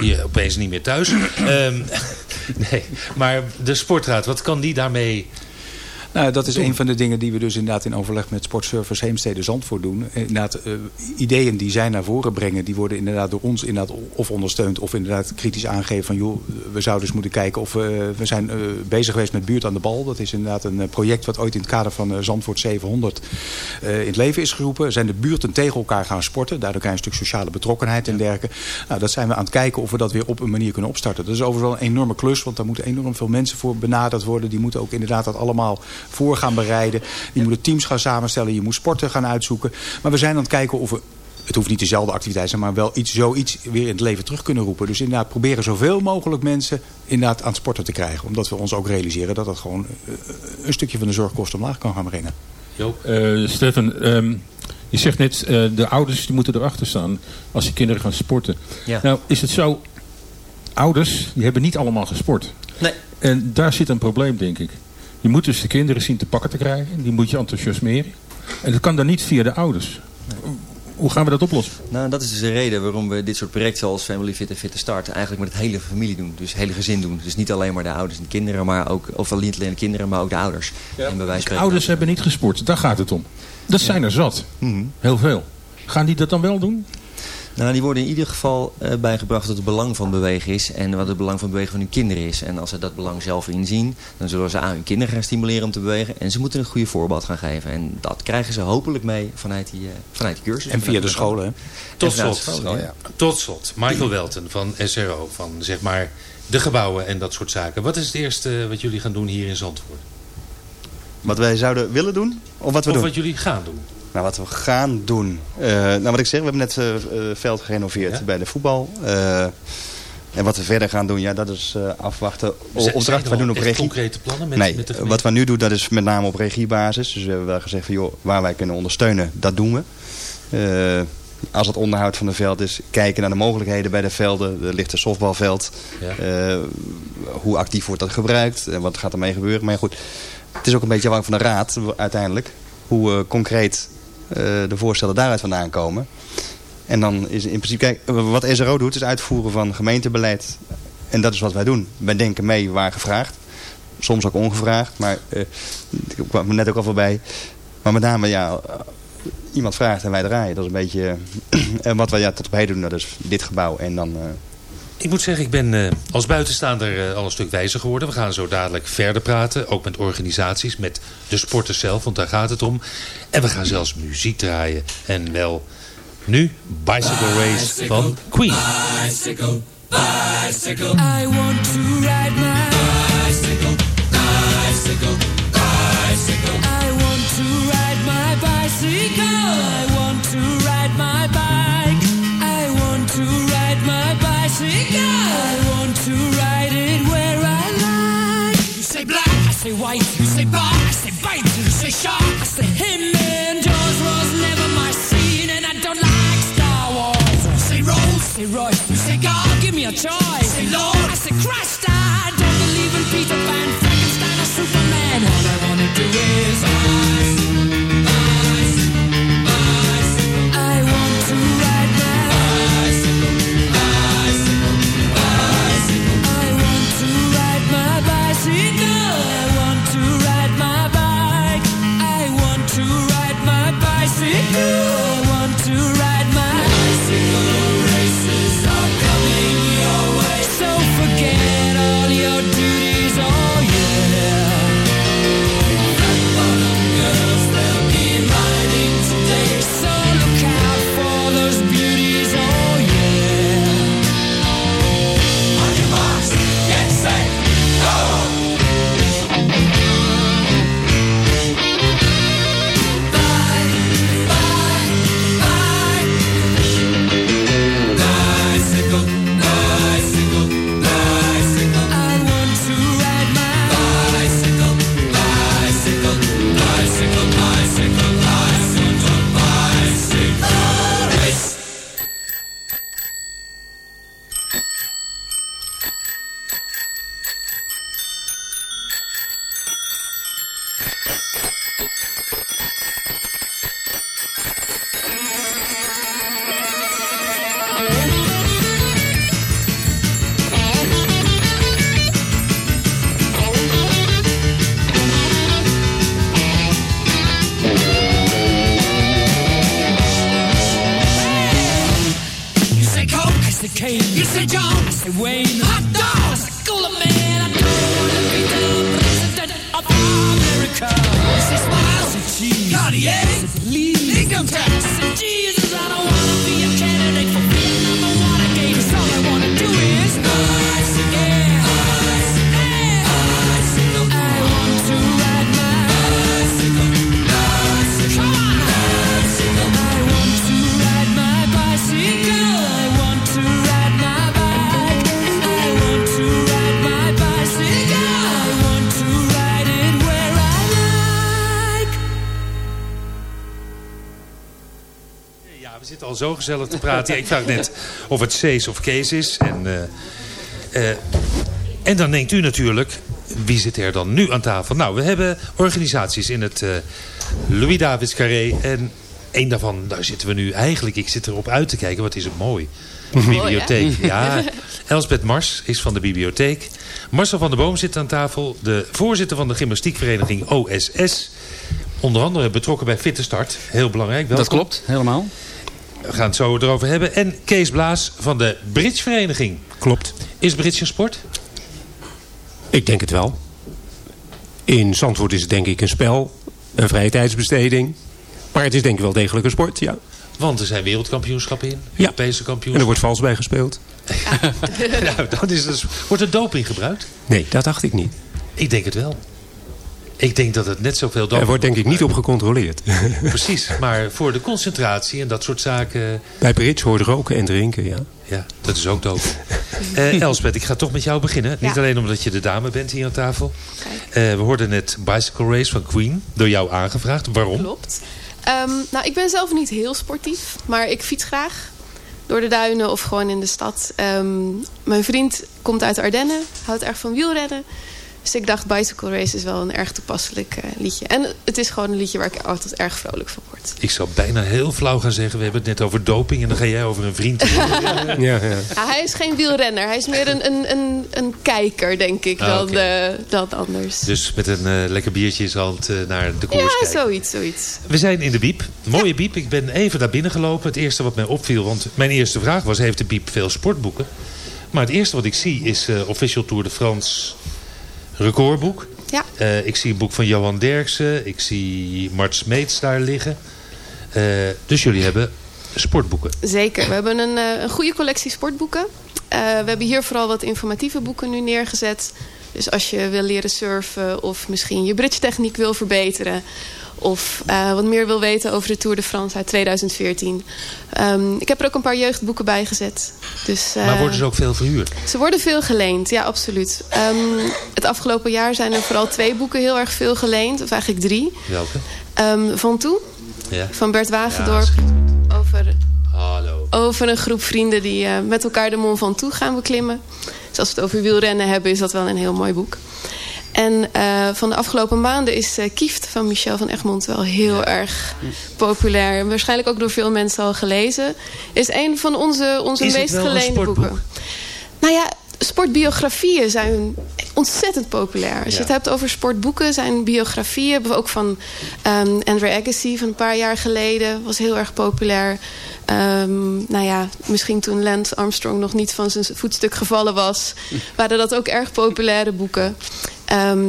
hier opeens niet meer thuis. um, [LAUGHS] nee, maar de sportraad, wat kan die daarmee nou, dat is een van de dingen die we dus inderdaad in overleg met Sportservice Heemstede Zandvoort doen. Inderdaad, uh, ideeën die zij naar voren brengen, die worden inderdaad door ons inderdaad of ondersteund of inderdaad kritisch aangegeven van joh, we zouden eens moeten kijken of we, we zijn uh, bezig geweest met Buurt aan de Bal. Dat is inderdaad een project wat ooit in het kader van Zandvoort 700 uh, in het leven is geroepen. Zijn de buurten tegen elkaar gaan sporten. Daardoor krijg je een stuk sociale betrokkenheid en dergelijke. Nou, dat zijn we aan het kijken of we dat weer op een manier kunnen opstarten. Dat is overigens wel een enorme klus, want daar moeten enorm veel mensen voor benaderd worden. Die moeten ook inderdaad dat allemaal voor gaan bereiden. Je moet teams gaan samenstellen. Je moet sporten gaan uitzoeken. Maar we zijn aan het kijken of we het hoeft niet dezelfde activiteit zijn, maar wel iets, zoiets weer in het leven terug kunnen roepen. Dus inderdaad proberen zoveel mogelijk mensen inderdaad aan het sporten te krijgen. Omdat we ons ook realiseren dat dat gewoon een stukje van de zorgkosten omlaag kan gaan brengen. Uh, Stefan, um, je zegt net, uh, de ouders die moeten erachter staan als die kinderen gaan sporten. Ja. Nou, is het zo, ouders die hebben niet allemaal gesport. Nee. En daar zit een probleem, denk ik. Je moet dus de kinderen zien te pakken te krijgen. Die moet je enthousiasmeren. En dat kan dan niet via de ouders. Hoe gaan we dat oplossen? Nou, dat is dus de reden waarom we dit soort projecten zoals Family Fit en Fit to Start eigenlijk met het hele familie doen. Dus het hele gezin doen. Dus niet alleen maar de ouders en de kinderen, maar ook, of niet alleen de kinderen, maar ook de ouders. Ja. En bij wijze de ouders hebben niet gesport, daar gaat het om. Dat zijn er zat. Mm -hmm. Heel veel. Gaan die dat dan wel doen? Nou, die worden in ieder geval uh, bijgebracht dat het belang van bewegen is. En wat het belang van bewegen van hun kinderen is. En als ze dat belang zelf inzien, dan zullen ze aan hun kinderen gaan stimuleren om te bewegen. En ze moeten een goede voorbeeld gaan geven. En dat krijgen ze hopelijk mee vanuit die, uh, vanuit die cursus. En via de scholen. Hè? Tot slot, scholen, ja. tot slot, Michael Welten van SRO. Van zeg maar de gebouwen en dat soort zaken. Wat is het eerste wat jullie gaan doen hier in Zandvoort? Wat wij zouden willen doen? Of wat we of doen? wat jullie gaan doen? Nou, wat we gaan doen. Uh, nou, wat ik zeg, we hebben net uh, veld gerenoveerd ja? bij de voetbal. Uh, en wat we verder gaan doen, ja, dat is afwachten. Opdracht, we doen op regie. concrete plannen met, nee, met de wat we nu doen, dat is met name op regiebasis. Dus we hebben wel gezegd van, joh, waar wij kunnen ondersteunen, dat doen we. als het onderhoud van de veld is, kijken naar de mogelijkheden bij de velden. Er ligt een softbalveld. Ja. hoe actief wordt dat gebruikt? En wat gaat ermee gebeuren? Maar goed, het is ook een beetje afhankelijk van de raad uiteindelijk. Hoe concreet de voorstellen daaruit vandaan komen. En dan is in principe, kijk, wat SRO doet is uitvoeren van gemeentebeleid. En dat is wat wij doen. Wij denken mee waar gevraagd. Soms ook ongevraagd, maar uh, ik kwam net ook al voorbij. Maar met name, ja, iemand vraagt en wij draaien. Dat is een beetje [CLEARS THROAT] eh, wat wij ja, tot op heden doen. Dat is dit gebouw en dan... eh, Ik moet zeggen, ik ben eh, als buitenstaander eh, al een stuk wijzer geworden. We gaan zo dadelijk verder praten. Ook met organisaties, met de sporters zelf, want daar gaat het om. En we gaan zelfs muziek draaien. En wel nu Bicycle Race van Queen. Bicycle, bicycle. I want to ride my bicycle, bicycle, bicycle. Say Roy. You say God, give me a choice. Say Lord, I say Christ. I don't believe in Peter Pan, Frankenstein, or Superman. All I wanna do is al zo gezellig te praten. Ja, ik vraag net of het Cees of Kees is. En, eh, eh, en dan denkt u natuurlijk, wie zit er dan nu aan tafel? Nou, we hebben organisaties in het eh Louis Davids Carré. En één daarvan, daar zitten we nu eigenlijk. Ik zit erop uit te kijken, wat is het mooi. De Mooi, hè? bibliotheek. [LAUGHS] Ja, Elsbeth Mars is van de bibliotheek. Marcel van der Boom zit aan tafel. De voorzitter van de gymnastiekvereniging OSS. Onder andere betrokken bij Fitte Start. Heel belangrijk. Dat klopt, helemaal. We gaan het zo erover hebben. En Kees Blaas van de Bridgevereniging. Klopt. Is bridge een sport? Ik denk het wel. In Zandvoort is het denk ik een spel, een vrije tijdsbesteding. Maar het is denk ik wel degelijk een sport, ja. Want er zijn wereldkampioenschappen in. Ja. Europese En er kampioenschappen. wordt vals bij gespeeld. [LAUGHS] nou, dat is dus, wordt er doping gebruikt? Nee, dat dacht ik niet. Ik denk het wel. Ik denk dat het net zoveel Er wordt denk ik niet op [LAUGHS] gecontroleerd. Precies, maar voor de concentratie en dat soort zaken... Bij bridge hoort roken en drinken, ja. Ja, dat is ook. Eh Elsbeth, ik ga toch met jou beginnen. Niet alleen omdat je de dame bent hier aan tafel. Eh, we hoorden net Bicycle Race van Queen. Door jou aangevraagd. Waarom? Klopt. Ehm, nou, ik ben zelf niet heel sportief, maar ik fiets graag door de duinen of gewoon in de stad. Ehm, mijn vriend komt uit de Ardennen, houdt erg van wielrennen. Dus ik dacht Bicycle Race is wel een erg toepasselijk eh, liedje. En het is gewoon een liedje waar ik altijd erg vrolijk van word. Ik zou bijna heel flauw gaan zeggen, we hebben het net over doping... en dan ga jij over een vriend. [LAUGHS] ja, ja. Ja, hij is geen wielrenner. Hij is meer een, een, een, een kijker, denk ik, Ah, dan, oké. eh, dan anders. Dus met een eh, lekker biertje hand eh, naar de koers Ja, kijken. zoiets, zoiets. We zijn in de Biep. Mooie Biep. Ik ben even daar binnen gelopen. Het eerste wat mij opviel, want mijn eerste vraag was... heeft de Biep veel sportboeken? Maar het eerste wat ik zie is Official Tour de France recordboek. Ja. Eh, ik zie een boek van Johan Derksen. Ik zie Mart Smeets daar liggen. Eh, dus jullie hebben sportboeken. Zeker. We hebben een, eh, een goede collectie sportboeken. We hebben hier vooral wat informatieve boeken nu neergezet. Dus als je wil leren surfen of misschien je bridge techniek wil verbeteren... of eh, wat meer wil weten over de Tour de France uit 2014. Ehm, ik heb er ook een paar jeugdboeken bij gezet. Dus, eh, maar worden ze ook veel verhuurd? Ze worden veel geleend, ja, absoluut. Ehm, het afgelopen jaar zijn er vooral twee boeken heel erg veel geleend. Of eigenlijk drie. Welke? Ehm, van Toe, Ja. van Bert Wagendorp. over, Hallo. over een groep vrienden die eh, met elkaar de Mont Ventoux gaan beklimmen. Dus als we het over wielrennen hebben, is dat wel een heel mooi boek. En eh, van de afgelopen maanden is eh, Kieft van Michel van Egmond wel heel erg populair. Waarschijnlijk ook door veel mensen al gelezen. Is een van onze, onze Is meest geleende boeken. Nou ja, sportbiografieën zijn ontzettend populair. Als je het hebt over sportboeken, zijn biografieën... ook van um, Andre Agassi van een paar jaar geleden... was heel erg populair. Ehm, nou ja, misschien toen Lance Armstrong nog niet van zijn voetstuk gevallen was... [LAUGHS] waren dat ook erg populaire boeken. Ehm,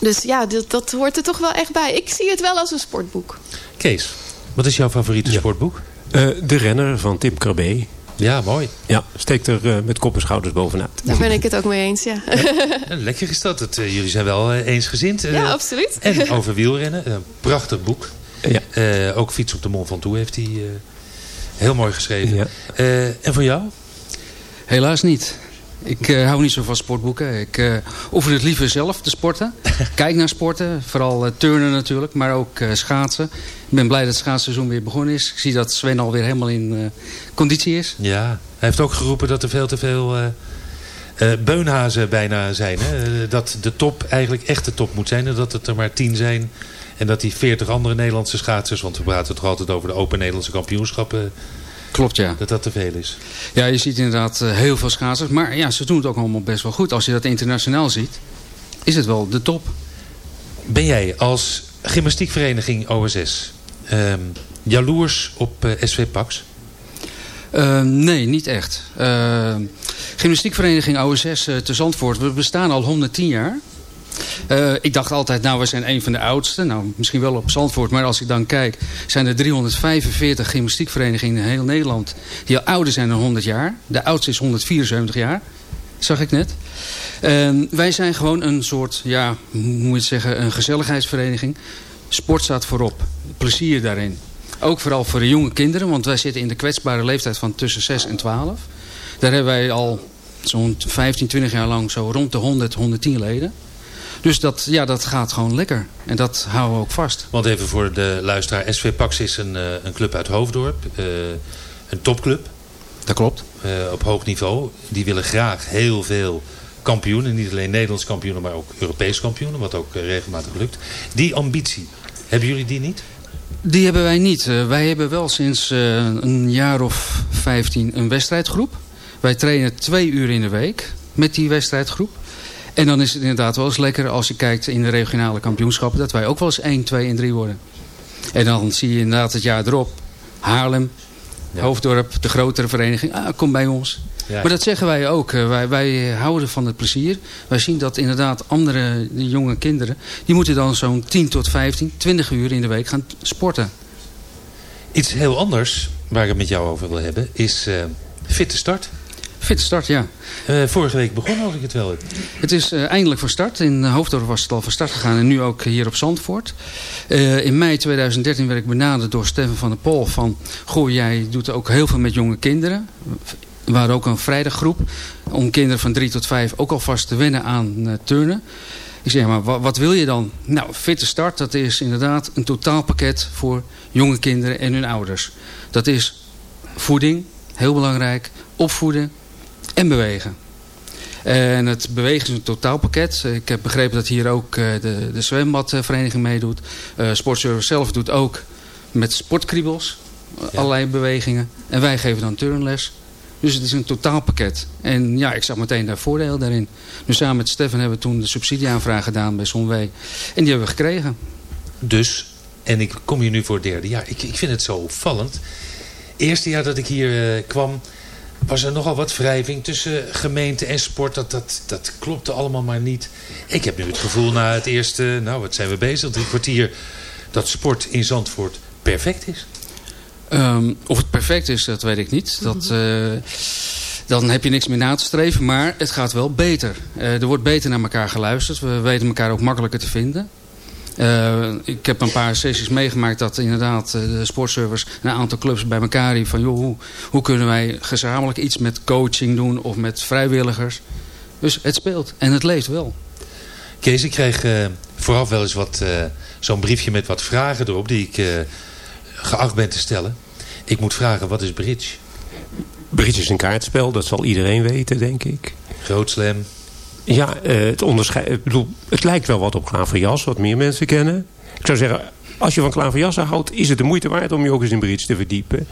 dus ja, dat, dat hoort er toch wel echt bij. Ik zie het wel als een sportboek. Kees, wat is jouw favoriete sportboek? Eh, de renner van Tim Krabbe. Ja, mooi. Ja, steekt er eh, met kop en schouders bovenuit. Daar ben ik het ook mee eens, ja. Lekker is dat. Het, eh, jullie zijn wel eh, eensgezind. Ja, absoluut. En over wielrennen. Een prachtig boek. Ja. Eh, ook Fiets op de Mont Ventoux heeft hij eh, heel mooi geschreven. Eh, en voor jou? Helaas niet. Ik eh, hou niet zo van sportboeken. Ik eh oefen het liever zelf, te sporten. [LAUGHS] Kijk naar sporten, vooral eh, turnen natuurlijk, maar ook schaatsen. Ik ben blij dat het schaatsseizoen weer begonnen is. Ik zie dat Sven alweer helemaal in conditie is. Ja, hij heeft ook geroepen dat er veel te veel beunhazen bijna zijn. Hè? Dat de top eigenlijk echt de top moet zijn. En dat het er maar tien zijn. En dat die veertig andere Nederlandse schaatsers... want we praten toch altijd over de Open Nederlandse kampioenschappen... Klopt, ja. Dat dat te veel is. Ja, je ziet inderdaad eh, heel veel schaatsers. Maar ja, ze doen het ook allemaal best wel goed. Als je dat internationaal ziet, is het wel de top. Ben jij als gymnastiekvereniging OSS ehm, jaloers op eh, SV Pax? Uh, nee, niet echt. Uh, gymnastiekvereniging OSS uh, te Zandvoort. We bestaan al 110 jaar. Uh, ik dacht altijd, nou, we zijn een van de oudste. Nou, misschien wel op Zandvoort. Maar als ik dan kijk, zijn er 345 gymnastiekverenigingen in heel Nederland... die al ouder zijn dan 100 jaar. De oudste is 174 jaar. Zag ik net. Uh, wij zijn gewoon een soort, ja, hoe moet je het zeggen... een gezelligheidsvereniging. Sport staat voorop. Plezier daarin. Ook vooral voor de jonge kinderen. Want wij zitten in de kwetsbare leeftijd van tussen 6 en 12. Daar hebben wij al zo'n 15, 20 jaar lang zo rond de 100, 110 leden. Dus dat, ja, dat gaat gewoon lekker. En dat houden we ook vast. Want even voor de luisteraar. SV Pax is een, uh, een club uit Hoofddorp. Uh, een topclub. Dat klopt. Uh, op hoog niveau. Die willen graag heel veel kampioenen. Niet alleen Nederlands kampioenen, maar ook Europees kampioenen. Wat ook regelmatig lukt. Die ambitie. Hebben jullie die niet? Die hebben wij niet. Wij hebben wel sinds een jaar of 15 een wedstrijdgroep. Wij trainen twee uur in de week met die wedstrijdgroep. En dan is het inderdaad wel eens lekker als je kijkt in de regionale kampioenschappen... dat wij ook wel eens 1, 2 en 3 worden. En dan zie je inderdaad het jaar erop. Haarlem, ja. Hoofddorp, de grotere vereniging. Ah, kom bij ons. Ja. Maar dat zeggen wij ook. Uh, wij, wij houden van het plezier. Wij zien dat inderdaad andere jonge kinderen... die moeten dan zo'n 10 tot 15, 20 uur in de week gaan sporten. Iets heel anders waar ik het met jou over wil hebben... is uh, fitte start. Fitte start, ja. Uh, vorige week begon als ik het wel heb. Het is uh, eindelijk van start. In Hoofddorp was het al van start gegaan en nu ook hier op Zandvoort. Uh, in mei 2013 werd ik benaderd door Steffen van der Pol van... Goh, jij doet ook heel veel met jonge kinderen. We waren ook een vrijdaggroep om kinderen van 3 tot 5 ook alvast te wennen aan turnen. Ik zeg maar, wat, wat wil je dan? Nou, fitte start, dat is inderdaad een totaalpakket voor jonge kinderen en hun ouders. Dat is voeding, heel belangrijk, opvoeden en bewegen. En het bewegen is een totaalpakket. Ik heb begrepen dat hier ook eh, de, de zwembadvereniging meedoet. Uh, Sportservice zelf doet ook met sportkriebels allerlei bewegingen. En wij geven dan turnles. Dus het is een totaalpakket. En ja, ik zag meteen daar voordeel daarin. Dus samen met Stefan hebben we toen de subsidieaanvraag gedaan bij Zonwee. En die hebben we gekregen. Dus, en ik kom hier nu voor het derde jaar. Ik, ik vind het zo opvallend. Eerste jaar dat ik hier uh, kwam was er nogal wat wrijving tussen gemeente en sport. Dat, dat, dat klopte allemaal maar niet. Ik heb nu het gevoel na het eerste, nou wat zijn we bezig, drie kwartier... dat sport in Zandvoort perfect is. Um, of het perfect is, dat weet ik niet. Dat, uh, dan heb je niks meer na te streven. Maar het gaat wel beter. Uh, er wordt beter naar elkaar geluisterd. We weten elkaar ook makkelijker te vinden. Uh, ik heb een paar sessies meegemaakt dat inderdaad de sportservice een aantal clubs bij elkaar riep van joh, hoe, hoe kunnen wij gezamenlijk iets met coaching doen of met vrijwilligers. Dus het speelt en het leeft wel. Kees, ik kreeg uh, vooraf wel eens wat uh, zo'n briefje met wat vragen erop die ik geacht ben te stellen. Ik moet vragen, wat is bridge? Bridge is een kaartspel, dat zal iedereen weten, denk ik. Grootslam. Ja, het, onderscheid, ik bedoel, het lijkt wel wat op klaverjas, wat meer mensen kennen. Ik zou zeggen, als je van klaverjassen houdt, is het de moeite waard om je ook eens in bridge te verdiepen.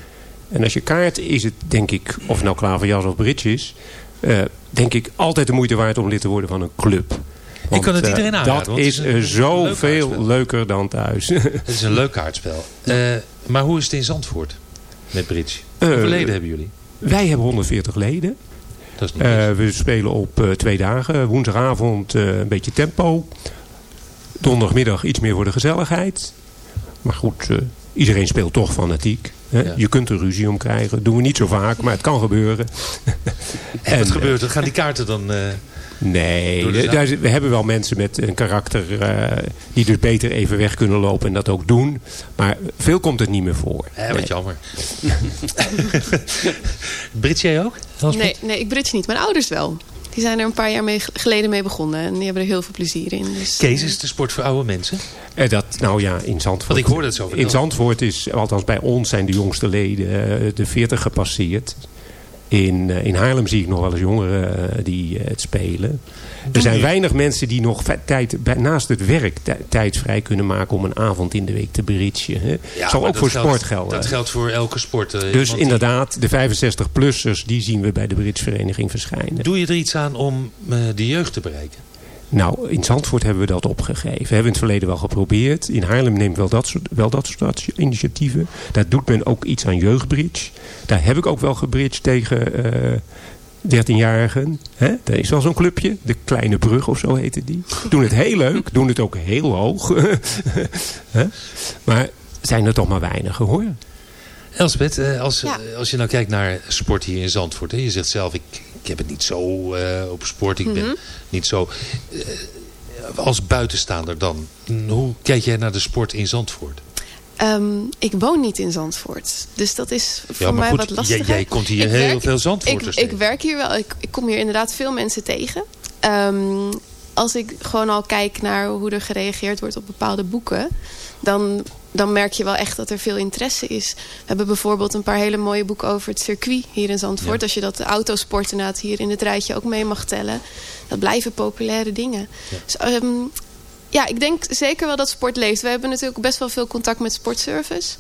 En als je kaart, is het denk ik, of nou klaverjas of bridge is... Uh, denk ik altijd de moeite waard om lid te worden van een club. Want, ik kan het iedereen uh, aanraden. Dat is, is zoveel leuk leuker dan thuis. Het is een leuk kaartspel. Uh, [LAUGHS] maar hoe is het in Zandvoort met bridge? Hoeveel leden hebben jullie? Wij hebben 140 leden. Dat is niet uh, we spelen op uh, twee dagen. Woensdagavond uh, een beetje tempo. Donderdagmiddag iets meer voor de gezelligheid. Maar goed, iedereen speelt toch fanatiek. Ja. Je kunt er ruzie om krijgen. Dat doen we niet zo vaak, maar het kan gebeuren. [LAUGHS] en wat gebeurt er? Gaan die kaarten dan... Nee, de, we hebben wel mensen met een karakter uh, die dus beter even weg kunnen lopen en dat ook doen. Maar veel komt het niet meer voor. Ja, wat nee. jammer. [LAUGHS] Brits jij ook? Nee, nee, ik Brits niet. Mijn ouders wel. Die zijn er een paar jaar mee, geleden mee begonnen. En die hebben er heel veel plezier in. Dus, Kees, is de sport voor oude mensen? Eh, dat, nou ja, in Zandvoort. Want ik hoorde het zo In Zandvoort is, althans bij ons zijn de jongste leden de 40 gepasseerd. In, uh, in Haarlem zie ik nog wel eens jongeren uh, die uh, het spelen. Er zijn weinig mensen die nog tijd, naast het werk tijd vrij kunnen maken om een avond in de week te bridgen. Hè. Ja, Zal ook voor geldt, sport gelden. Dat geldt voor elke sport. dus inderdaad, de 65-plussers die zien we bij de bridgevereniging verschijnen. Doe je er iets aan om de jeugd te bereiken? Nou, in Zandvoort hebben we dat opgegeven. We hebben in het verleden wel geprobeerd. In Haarlem neemt wel dat soort, wel dat soort initiatieven. Daar doet men ook iets aan jeugdbridge. Daar heb ik ook wel gebridged tegen uh, 13-jarigen. Daar is wel zo'n clubje. De Kleine Brug of zo heette die. Doen het heel leuk. Doen het ook heel hoog. [LAUGHS] maar zijn er toch maar weinig hoor. Elsbeth, als, ja. als je nou kijkt naar sport hier in Zandvoort. Hè, je zegt zelf, ik, ik heb het niet zo uh, op sport. Ik ben mm -hmm. niet zo... Uh, als buitenstaander dan, hoe kijk jij naar de sport in Zandvoort? Um, ik woon niet in Zandvoort. Dus dat is voor ja, mij goed, wat lastiger. Jij, jij komt hier ik heel werk, veel Zandvoorters ik, ik, werk hier wel. Ik, ik, kom hier inderdaad veel mensen tegen. Um, als ik gewoon al kijk naar hoe er gereageerd wordt op bepaalde boeken... dan, dan merk je wel echt dat er veel interesse is. We hebben bijvoorbeeld een paar hele mooie boeken over het circuit hier in Zandvoort. Ja. Als je dat de autosport inderdaad hier in het rijtje ook mee mag tellen. Dat blijven populaire dingen. Ja. Dus, um, ja, ik denk zeker wel dat sport leeft. We hebben natuurlijk best wel veel contact met sportservice.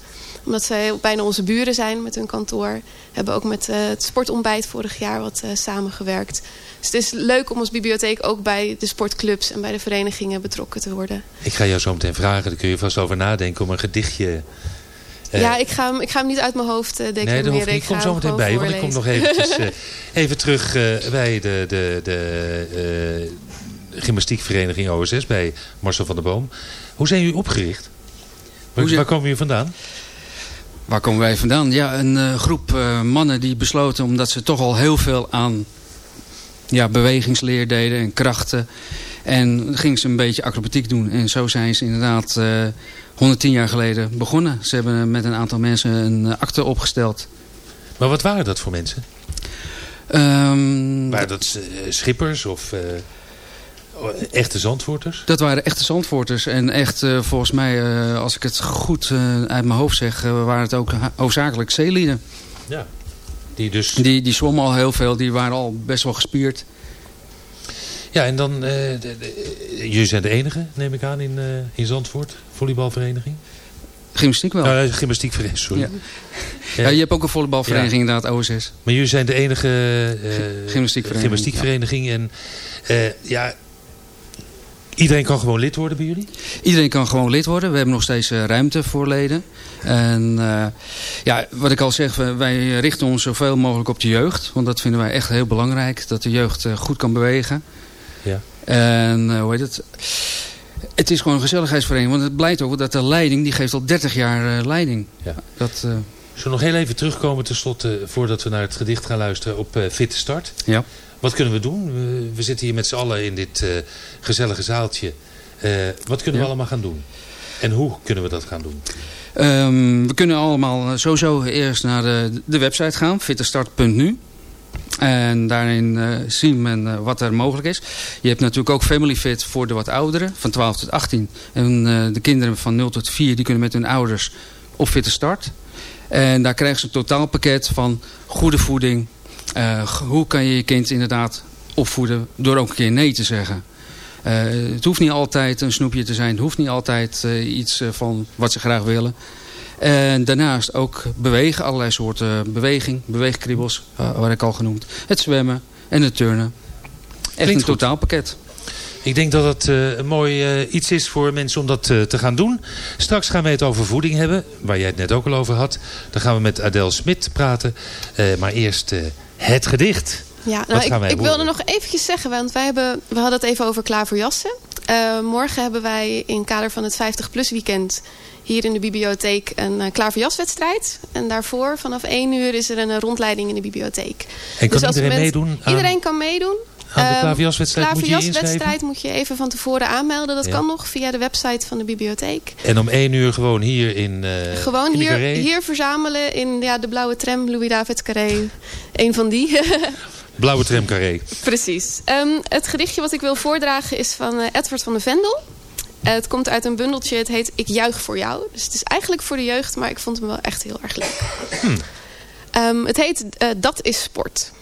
Omdat zij bijna onze buren zijn met hun kantoor. We hebben ook met uh, het sportontbijt vorig jaar wat uh, samengewerkt. Dus het is leuk om als bibliotheek ook bij de sportclubs en bij de verenigingen betrokken te worden. Ik ga jou zo meteen vragen, daar kun je vast over nadenken om een gedichtje... Uh, ja, ik ga, hem, ik ga hem niet uit mijn hoofd uh, Nee, dat hoeft niet. Ik kom zo meteen bij, want ik kom nog eventjes, uh, [LAUGHS] even terug bij de, de, de gymnastiekvereniging OSS bij Marcel van der Boom. Hoe zijn jullie opgericht? Waar, waar komen jullie vandaan? Waar komen wij vandaan? Ja, een uh, groep uh, mannen die besloten, omdat ze toch al heel veel aan ja, bewegingsleer deden en krachten. En gingen ze een beetje acrobatiek doen. En zo zijn ze inderdaad uh, 110 jaar geleden begonnen. Ze hebben met een aantal mensen een akte opgesteld. Maar wat waren dat voor mensen? Um, waren dat schippers of... Echte zandvoorters? Dat waren echte zandvoorters. En echt, uh, volgens mij, uh, als ik het goed uh, uit mijn hoofd zeg, waren het ook hoofdzakelijk zeelieden. Ja. Die, dus... die, die zwommen al heel veel, die waren al best wel gespierd. Ja, en dan, eh, de- de- jullie zijn de enige, neem ik aan, in, eh, in Zandvoort, volleybalvereniging? Gymnastiek wel. Nou, gymnastiekvereniging, sorry. Ja. Ja, je hebt ook een volleybalvereniging Ja. inderdaad, OSS. Maar jullie zijn de enige eh, Gymnastiekvereniging, gymnastiekvereniging. En eh, ja, iedereen kan gewoon lid worden bij jullie? Iedereen kan gewoon lid worden. We hebben nog steeds eh, ruimte voor leden. En eh, ja, wat ik al zeg, wij richten ons zoveel mogelijk op de jeugd. Want dat vinden wij echt heel belangrijk. Dat de jeugd eh, goed kan bewegen. Ja. En hoe heet het? Het is gewoon een gezelligheidsvereniging. Want het blijkt ook dat de leiding, die geeft al 30 jaar leiding. Ja. Dat, Zullen we nog heel even terugkomen tenslotte, voordat we naar het gedicht gaan luisteren, op Fitte Start? Ja. Wat kunnen we doen? We, we zitten hier met z'n allen in dit eh, gezellige zaaltje. Eh, wat kunnen we allemaal gaan doen? En hoe kunnen we dat gaan doen? Ehm, we kunnen allemaal eh, sowieso eerst naar de, de website gaan, fittestart.nu. En daarin zien men wat er mogelijk is. Je hebt natuurlijk ook Family Fit voor de wat ouderen, van 12 tot 18. En de kinderen van 0 tot 4 die kunnen met hun ouders op Fitte Start. En daar krijgen ze een totaalpakket van goede voeding. Eh, hoe kan je je kind inderdaad opvoeden door ook een keer nee te zeggen. Eh, het hoeft niet altijd een snoepje te zijn. Het hoeft niet altijd eh, iets van wat ze graag willen. En daarnaast ook bewegen. Allerlei soorten beweging. Beweegkriebels, uh, wat ik al genoemd. Het zwemmen en het turnen. Echt Klinkt een totaalpakket. Ik denk dat het een mooi iets is voor mensen om dat te gaan doen. Straks gaan wij het over voeding hebben, waar jij het net ook al over had. Dan gaan we met Adèle Smit praten. Maar eerst het gedicht. Ja, nou, ik, wilde nog eventjes zeggen, want wij hebben, we hadden het even over klaverjassen. Eh, morgen hebben wij in het kader van het 50PLUS weekend hier in de bibliotheek een uh, klaverjaswedstrijd. En daarvoor vanaf 1 uur is er een uh, rondleiding in de bibliotheek. En kan Dus iedereen meedoen aan- Iedereen kan meedoen. Aan de Ehm, klaverjaswedstrijd moet je inschrijven? moet je even van tevoren aanmelden. Dat Ja. kan nog via de website van de bibliotheek. En om één uur gewoon hier in eh Gewoon in hier, Carré. hier verzamelen in ja, de blauwe tram, Louis David Carré. [LAUGHS] Eén van die. [LAUGHS] Blauwe tramcarré. Precies. Ehm, het gedichtje wat ik wil voordragen is van eh, Edward van de Vendel. Eh, het komt uit een bundeltje, het heet Ik juich voor jou. Dus het is eigenlijk voor de jeugd, maar ik vond hem wel echt heel erg leuk. Ehm, het heet Dat is sport.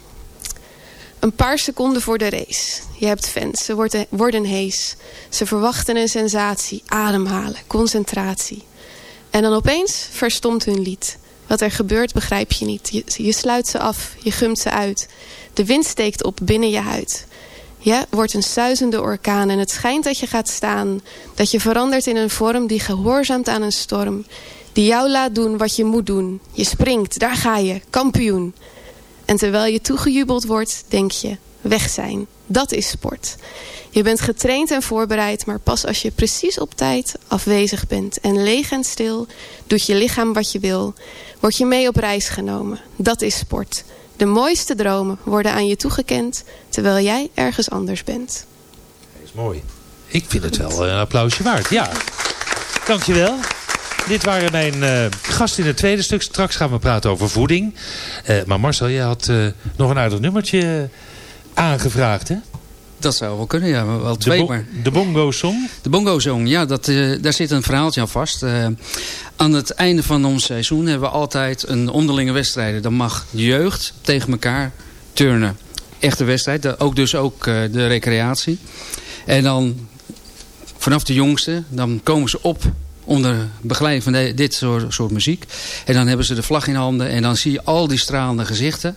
Een paar seconden voor de race. Je hebt fans, ze worden, worden hees. Ze verwachten een sensatie, ademhalen, concentratie. En dan opeens verstomt hun lied. Wat er gebeurt begrijp je niet. Je, je sluit ze af, je gumt ze uit. De wind steekt op binnen je huid. Je wordt een suizende orkaan en het schijnt dat je gaat staan. Dat je verandert in een vorm die gehoorzaamt aan een storm. Die jou laat doen wat je moet doen. Je springt, daar ga je, kampioen. En terwijl je toegejubeld wordt, denk je, weg zijn. Dat is sport. Je bent getraind en voorbereid, maar pas als je precies op tijd afwezig bent en leeg en stil, doet je lichaam wat je wil. Word je mee op reis genomen. Dat is sport. De mooiste dromen worden aan je toegekend, terwijl jij ergens anders bent. Dat is mooi. Ik vind het wel een applausje waard. Ja. Dankjewel. Dit waren mijn eh, gasten in het tweede stuk. Straks gaan we praten over voeding. Eh, maar Marcel, jij had eh, nog een aardig nummertje aangevraagd, hè? Dat zou wel kunnen, ja. maar Wel twee, bo- maar... De Bongo Song? De Bongo Song, ja, dat, daar zit een verhaaltje aan vast. Aan het einde van ons seizoen hebben we altijd een onderlinge wedstrijden. Dan mag de jeugd tegen elkaar turnen. Echte wedstrijd, ook dus ook de recreatie. En dan vanaf de jongste, dan komen ze op onder begeleiding van dit soort, soort muziek. En dan hebben ze de vlag in handen en dan zie je al die stralende gezichten.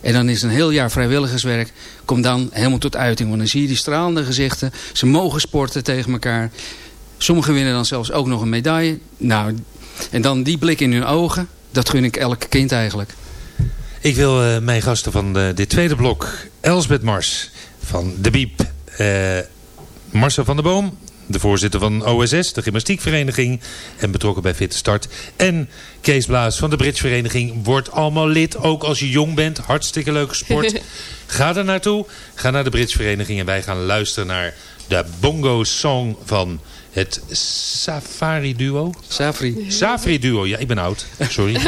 En dan is een heel jaar vrijwilligerswerk, komt dan helemaal tot uiting. Want dan zie je die stralende gezichten. Ze mogen sporten tegen elkaar. Sommigen winnen dan zelfs ook nog een medaille. Nou, en dan die blik in hun ogen, dat gun ik elk kind eigenlijk. Ik wil eh, mijn gasten van dit tweede blok, Elsbeth Mars van De Biep, eh, Marcel van der Boom, de voorzitter van OSS, de gymnastiekvereniging en betrokken bij Fitte Start. En Kees Blaas van de Britsvereniging wordt allemaal lid, ook als je jong bent. Hartstikke leuke sport. [LAUGHS] Ga er naartoe, ga naar de Britsvereniging en wij gaan luisteren naar de Bongo Song van het Safari Duo. Safri. Safri Duo, ja ik ben oud, sorry.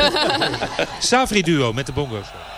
[LAUGHS] Safri Duo met de Bongo Song.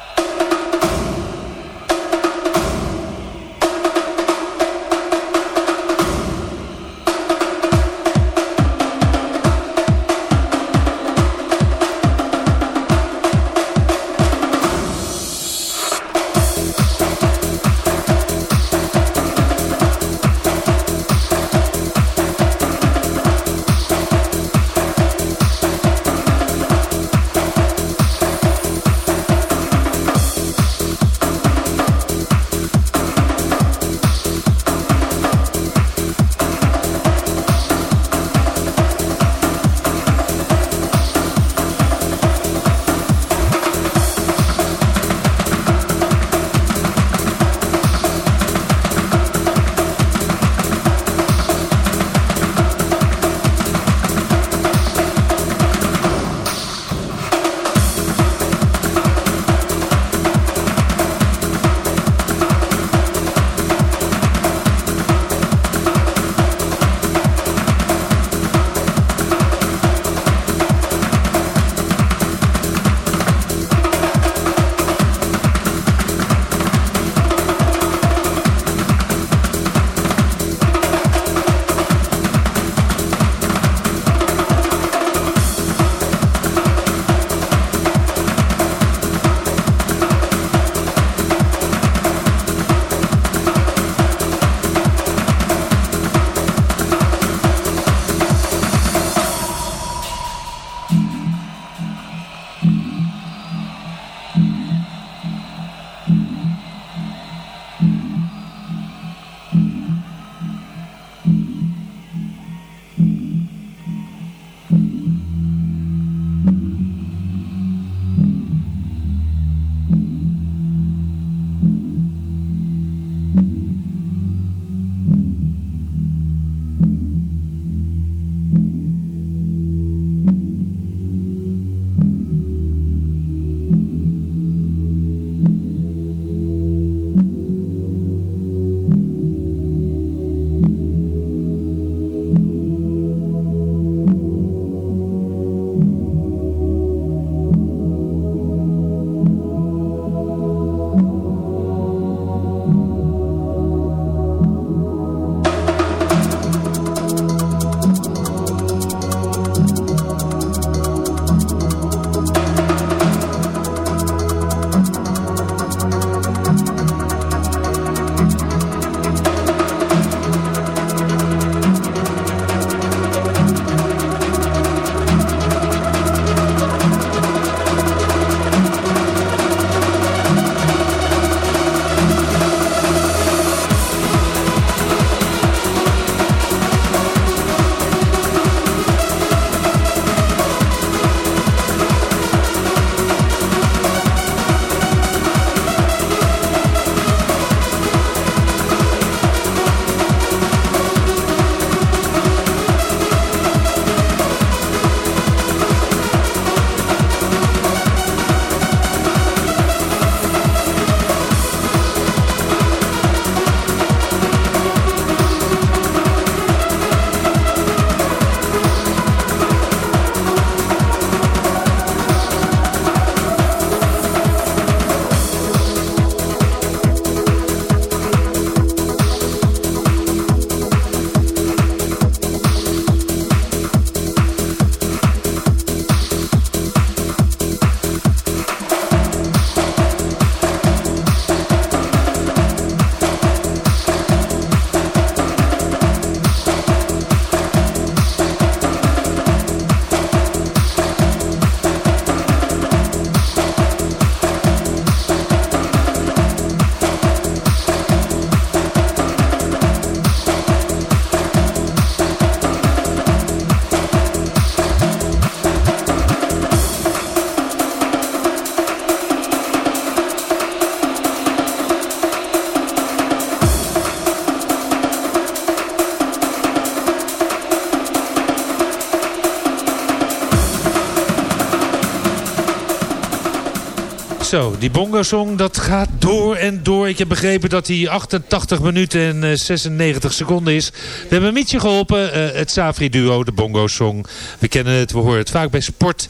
Zo, die bongo-song, dat gaat door en door. Ik heb begrepen dat hij 88 minuten en eh, 96 seconden is. We hebben Mietje geholpen, eh, het Safri-duo, de bongo-song. We kennen het, we horen het vaak bij sport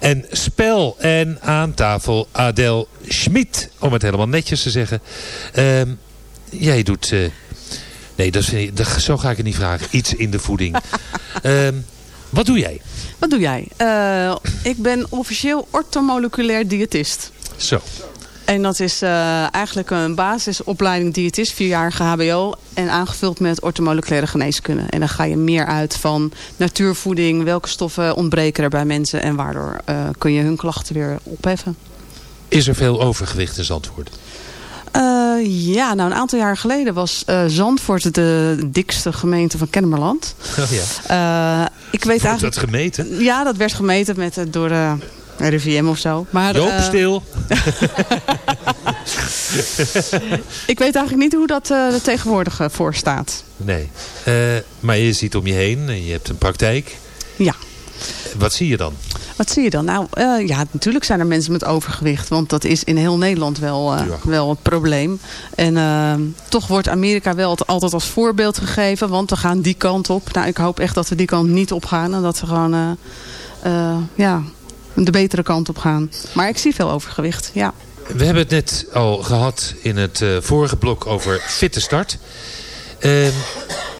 en spel. En aan tafel Adel Schmid, om het helemaal netjes te zeggen. Ehm, jij doet... eh, nee, dat zo ga ik het niet vragen. Iets in de voeding. [LAUGHS] Ehm, wat doe jij? Wat doe jij? Eh, ik ben officieel ortomoleculair diëtist. Zo. En dat is eh, eigenlijk een basisopleiding diëtist, vierjarige hbo. En aangevuld met ortomoleculaire geneeskunde. En dan ga je meer uit van natuurvoeding, welke stoffen ontbreken er bij mensen. En waardoor eh, kun je hun klachten weer opheffen. Is er veel overgewicht in Zandvoort? Eh, ja, nou een aantal jaar geleden was Zandvoort de dikste gemeente van Kennemerland. Oh ja. Eh, ik weet Wordt eigenlijk... dat gemeten? Ja, dat werd gemeten met, door de RIVM of zo. Maar, Joop, eh, stil. [LAUGHS] ik weet eigenlijk niet hoe dat eh, er tegenwoordig eh, voor staat. Nee. Maar je ziet om je heen, en je hebt een praktijk. Ja. Wat zie je dan? Wat zie je dan? Nou, ja, natuurlijk zijn er mensen met overgewicht. Want dat is in heel Nederland wel, eh, wel het probleem. En eh, toch wordt Amerika wel het- altijd als voorbeeld gegeven. Want we gaan die kant op. Nou, ik hoop echt dat we die kant niet op gaan. En dat we gewoon ja, de betere kant op gaan. Maar ik zie veel overgewicht, ja. We hebben het net al gehad in het eh, vorige blok over fitte start. Ehm,